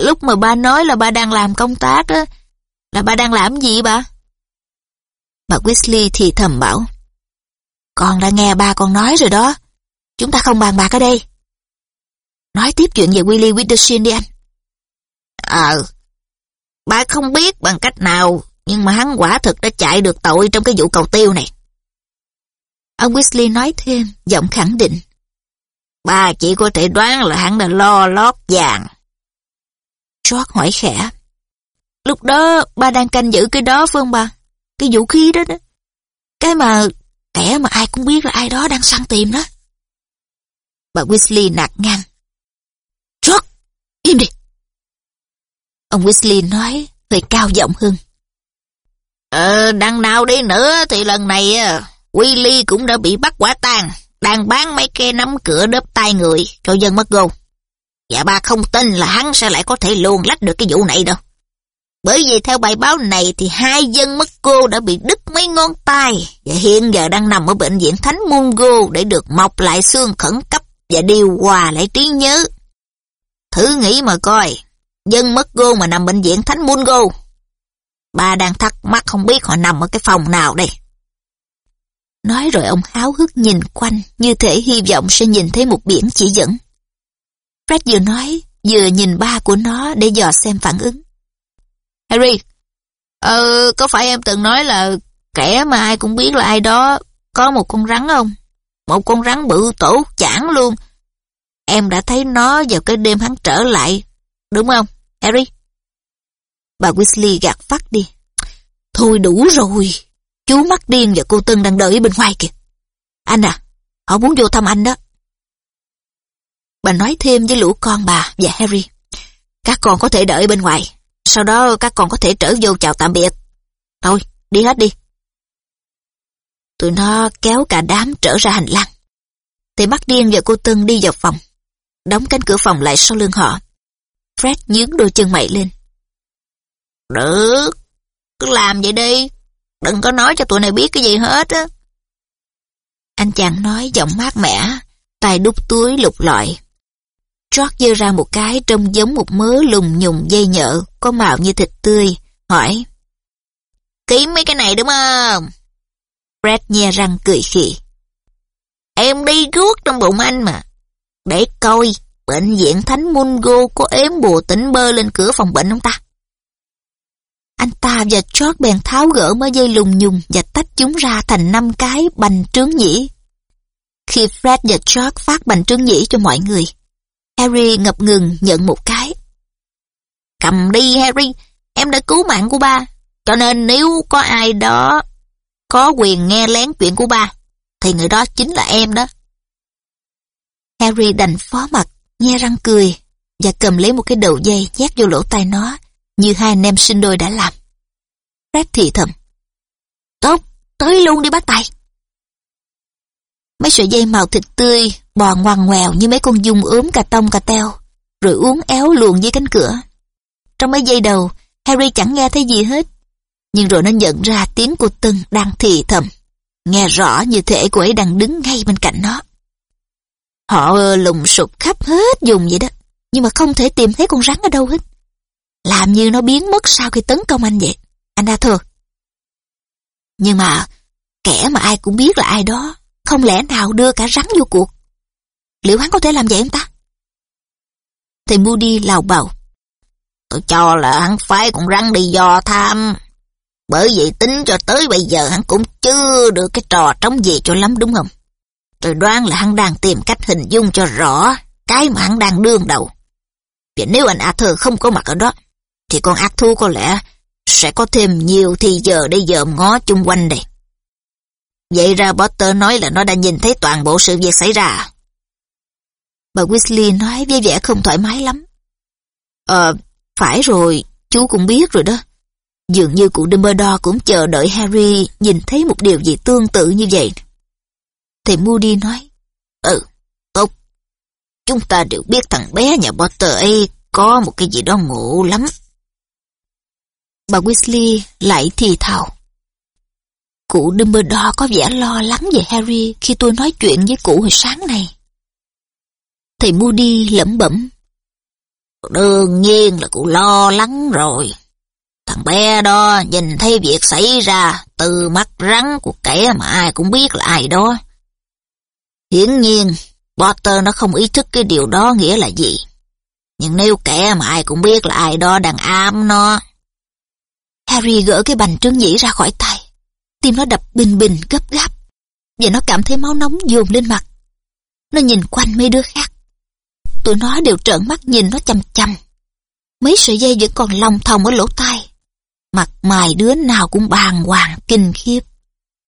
Lúc mà ba nói là ba đang làm công tác á, là ba đang làm gì ba? Bà Weasley thì thầm bảo. Con đã nghe ba con nói rồi đó. Chúng ta không bàn bạc ở đây. Nói tiếp chuyện về Willy Witherspoon đi anh. Ờ, ba không biết bằng cách nào, nhưng mà hắn quả thực đã chạy được tội trong cái vụ cầu tiêu này. Ông Weasley nói thêm, giọng khẳng định. Ba chỉ có thể đoán là hắn đã lo lót vàng. George hỏi khẽ. Lúc đó ba đang canh giữ cái đó phải không ba? Cái vũ khí đó đó. Cái mà kẻ mà ai cũng biết là ai đó đang săn tìm đó. Bà Weasley nạt ngang. Rốt, im đi. Ông Weasley nói, hơi cao giọng hơn. Ờ, đằng nào đi nữa thì lần này ờ, Willy cũng đã bị bắt quả tang đang bán mấy cái nắm cửa đớp tay người cho dân mất gôn. Dạ ba không tin là hắn sẽ lại có thể luồn lách được cái vụ này đâu. Bởi vì theo bài báo này thì hai dân mất cô đã bị đứt mấy ngón tay và hiện giờ đang nằm ở bệnh viện Thánh Mungo để được mọc lại xương khẩn cấp và điều hòa lại trí nhớ. Thử nghĩ mà coi, dân mất cô mà nằm bệnh viện Thánh Mungo. Ba đang thắc mắc không biết họ nằm ở cái phòng nào đây. nói rồi ông háo hức nhìn quanh như thể hy vọng sẽ nhìn thấy một biển chỉ dẫn. Fred vừa nói, vừa nhìn ba của nó để dò xem phản ứng. Harry, ờ, có phải em từng nói là kẻ mà ai cũng biết là ai đó có một con rắn không? Một con rắn bự tổ chản luôn. Em đã thấy nó vào cái đêm hắn trở lại, đúng không, Harry? Bà Weasley gạt phát đi. Thôi đủ rồi, chú mắt điên và cô Tân đang đợi bên ngoài kìa. Anh à, họ muốn vô thăm anh đó. Bà nói thêm với lũ con bà và Harry. Các con có thể đợi bên ngoài, sau đó các con có thể trở vô chào tạm biệt. Thôi, đi hết đi. Tụi nó kéo cả đám trở ra hành lang. Thì bắt điên và cô Tân đi vào phòng. Đóng cánh cửa phòng lại sau lưng họ. Fred nhướng đôi chân mày lên. Được, cứ làm vậy đi. Đừng có nói cho tụi này biết cái gì hết á. Anh chàng nói giọng mát mẻ, tay đút túi lục lọi. Trót dơ ra một cái trông giống một mớ lùng nhùng dây nhợ, có màu như thịt tươi, hỏi. Kiếm mấy cái này đúng không? Fred nhe răng cười khì. Em đi ruốt trong bụng anh mà. Để coi, bệnh viện Thánh Mungo có ếm bùa tỉnh bơ lên cửa phòng bệnh không ta? Anh ta và George bèn tháo gỡ mớ dây lùng nhùng và tách chúng ra thành năm cái bành trướng nhĩ. Khi Fred và George phát bành trướng nhĩ cho mọi người, Harry ngập ngừng nhận một cái. Cầm đi Harry, em đã cứu mạng của ba, cho nên nếu có ai đó có quyền nghe lén chuyện của ba, thì người đó chính là em đó. Harry đành phó mặt, nghe răng cười, và cầm lấy một cái đầu dây nhét vô lỗ tai nó, như hai anh em sinh đôi đã làm. Fred thì thầm. Tốt, tới luôn đi bác tài. Mấy sợi dây màu thịt tươi bò ngoằn ngoèo như mấy con dung ướm cà tông cà teo, rồi uốn éo luồn dưới cánh cửa. Trong mấy giây đầu, Harry chẳng nghe thấy gì hết, nhưng rồi nó nhận ra tiếng của Tân đang thì thầm, nghe rõ như thể cô ấy đang đứng ngay bên cạnh nó. Họ lùng sụp khắp hết dùng vậy đó, nhưng mà không thể tìm thấy con rắn ở đâu hết. Làm như nó biến mất sau khi tấn công anh vậy. Anh đã thừa. Nhưng mà, kẻ mà ai cũng biết là ai đó, không lẽ nào đưa cả rắn vô cuộc. Liệu hắn có thể làm vậy không ta? Thầy Moody lào bào. Tôi cho là hắn phái con rắn đi dò tham, Bởi vậy tính cho tới bây giờ hắn cũng chưa được cái trò trống gì cho lắm đúng không? Tôi đoán là hắn đang tìm cách hình dung cho rõ cái mà hắn đang đương đầu. Và nếu anh Arthur không có mặt ở đó, thì con ác thú có lẽ sẽ có thêm nhiều thì giờ để dòm ngó chung quanh đây. Vậy ra Potter nói là nó đã nhìn thấy toàn bộ sự việc xảy ra. Bà Weasley nói với vẻ không thoải mái lắm. Ờ, phải rồi, chú cũng biết rồi đó. Dường như cụ Dumbledore cũng chờ đợi Harry nhìn thấy một điều gì tương tự như vậy. Thầy Moody nói, Ừ, tốt. Chúng ta đều biết thằng bé nhà Potter ấy có một cái gì đó ngộ lắm. Bà Weasley lại thì thào. Cụ Dumbledore có vẻ lo lắng về Harry khi tôi nói chuyện với cụ hồi sáng này. Thầy Moody lẩm bẩm. Đương nhiên là cụ lo lắng rồi. Thằng bé đó nhìn thấy việc xảy ra từ mắt rắn của kẻ mà ai cũng biết là ai đó. Hiển nhiên, Potter nó không ý thức cái điều đó nghĩa là gì. Nhưng nếu kẻ mà ai cũng biết là ai đó đang ám nó. Harry gỡ cái bành trướng nhĩ ra khỏi tay. Tim nó đập bình bình gấp gáp. Và nó cảm thấy máu nóng dồn lên mặt. Nó nhìn quanh mấy đứa khác. Tụi nó đều trợn mắt nhìn nó chăm chăm. Mấy sợi dây vẫn còn lòng thòng ở lỗ tai. Mặt mày đứa nào cũng bàng hoàng, kinh khiếp.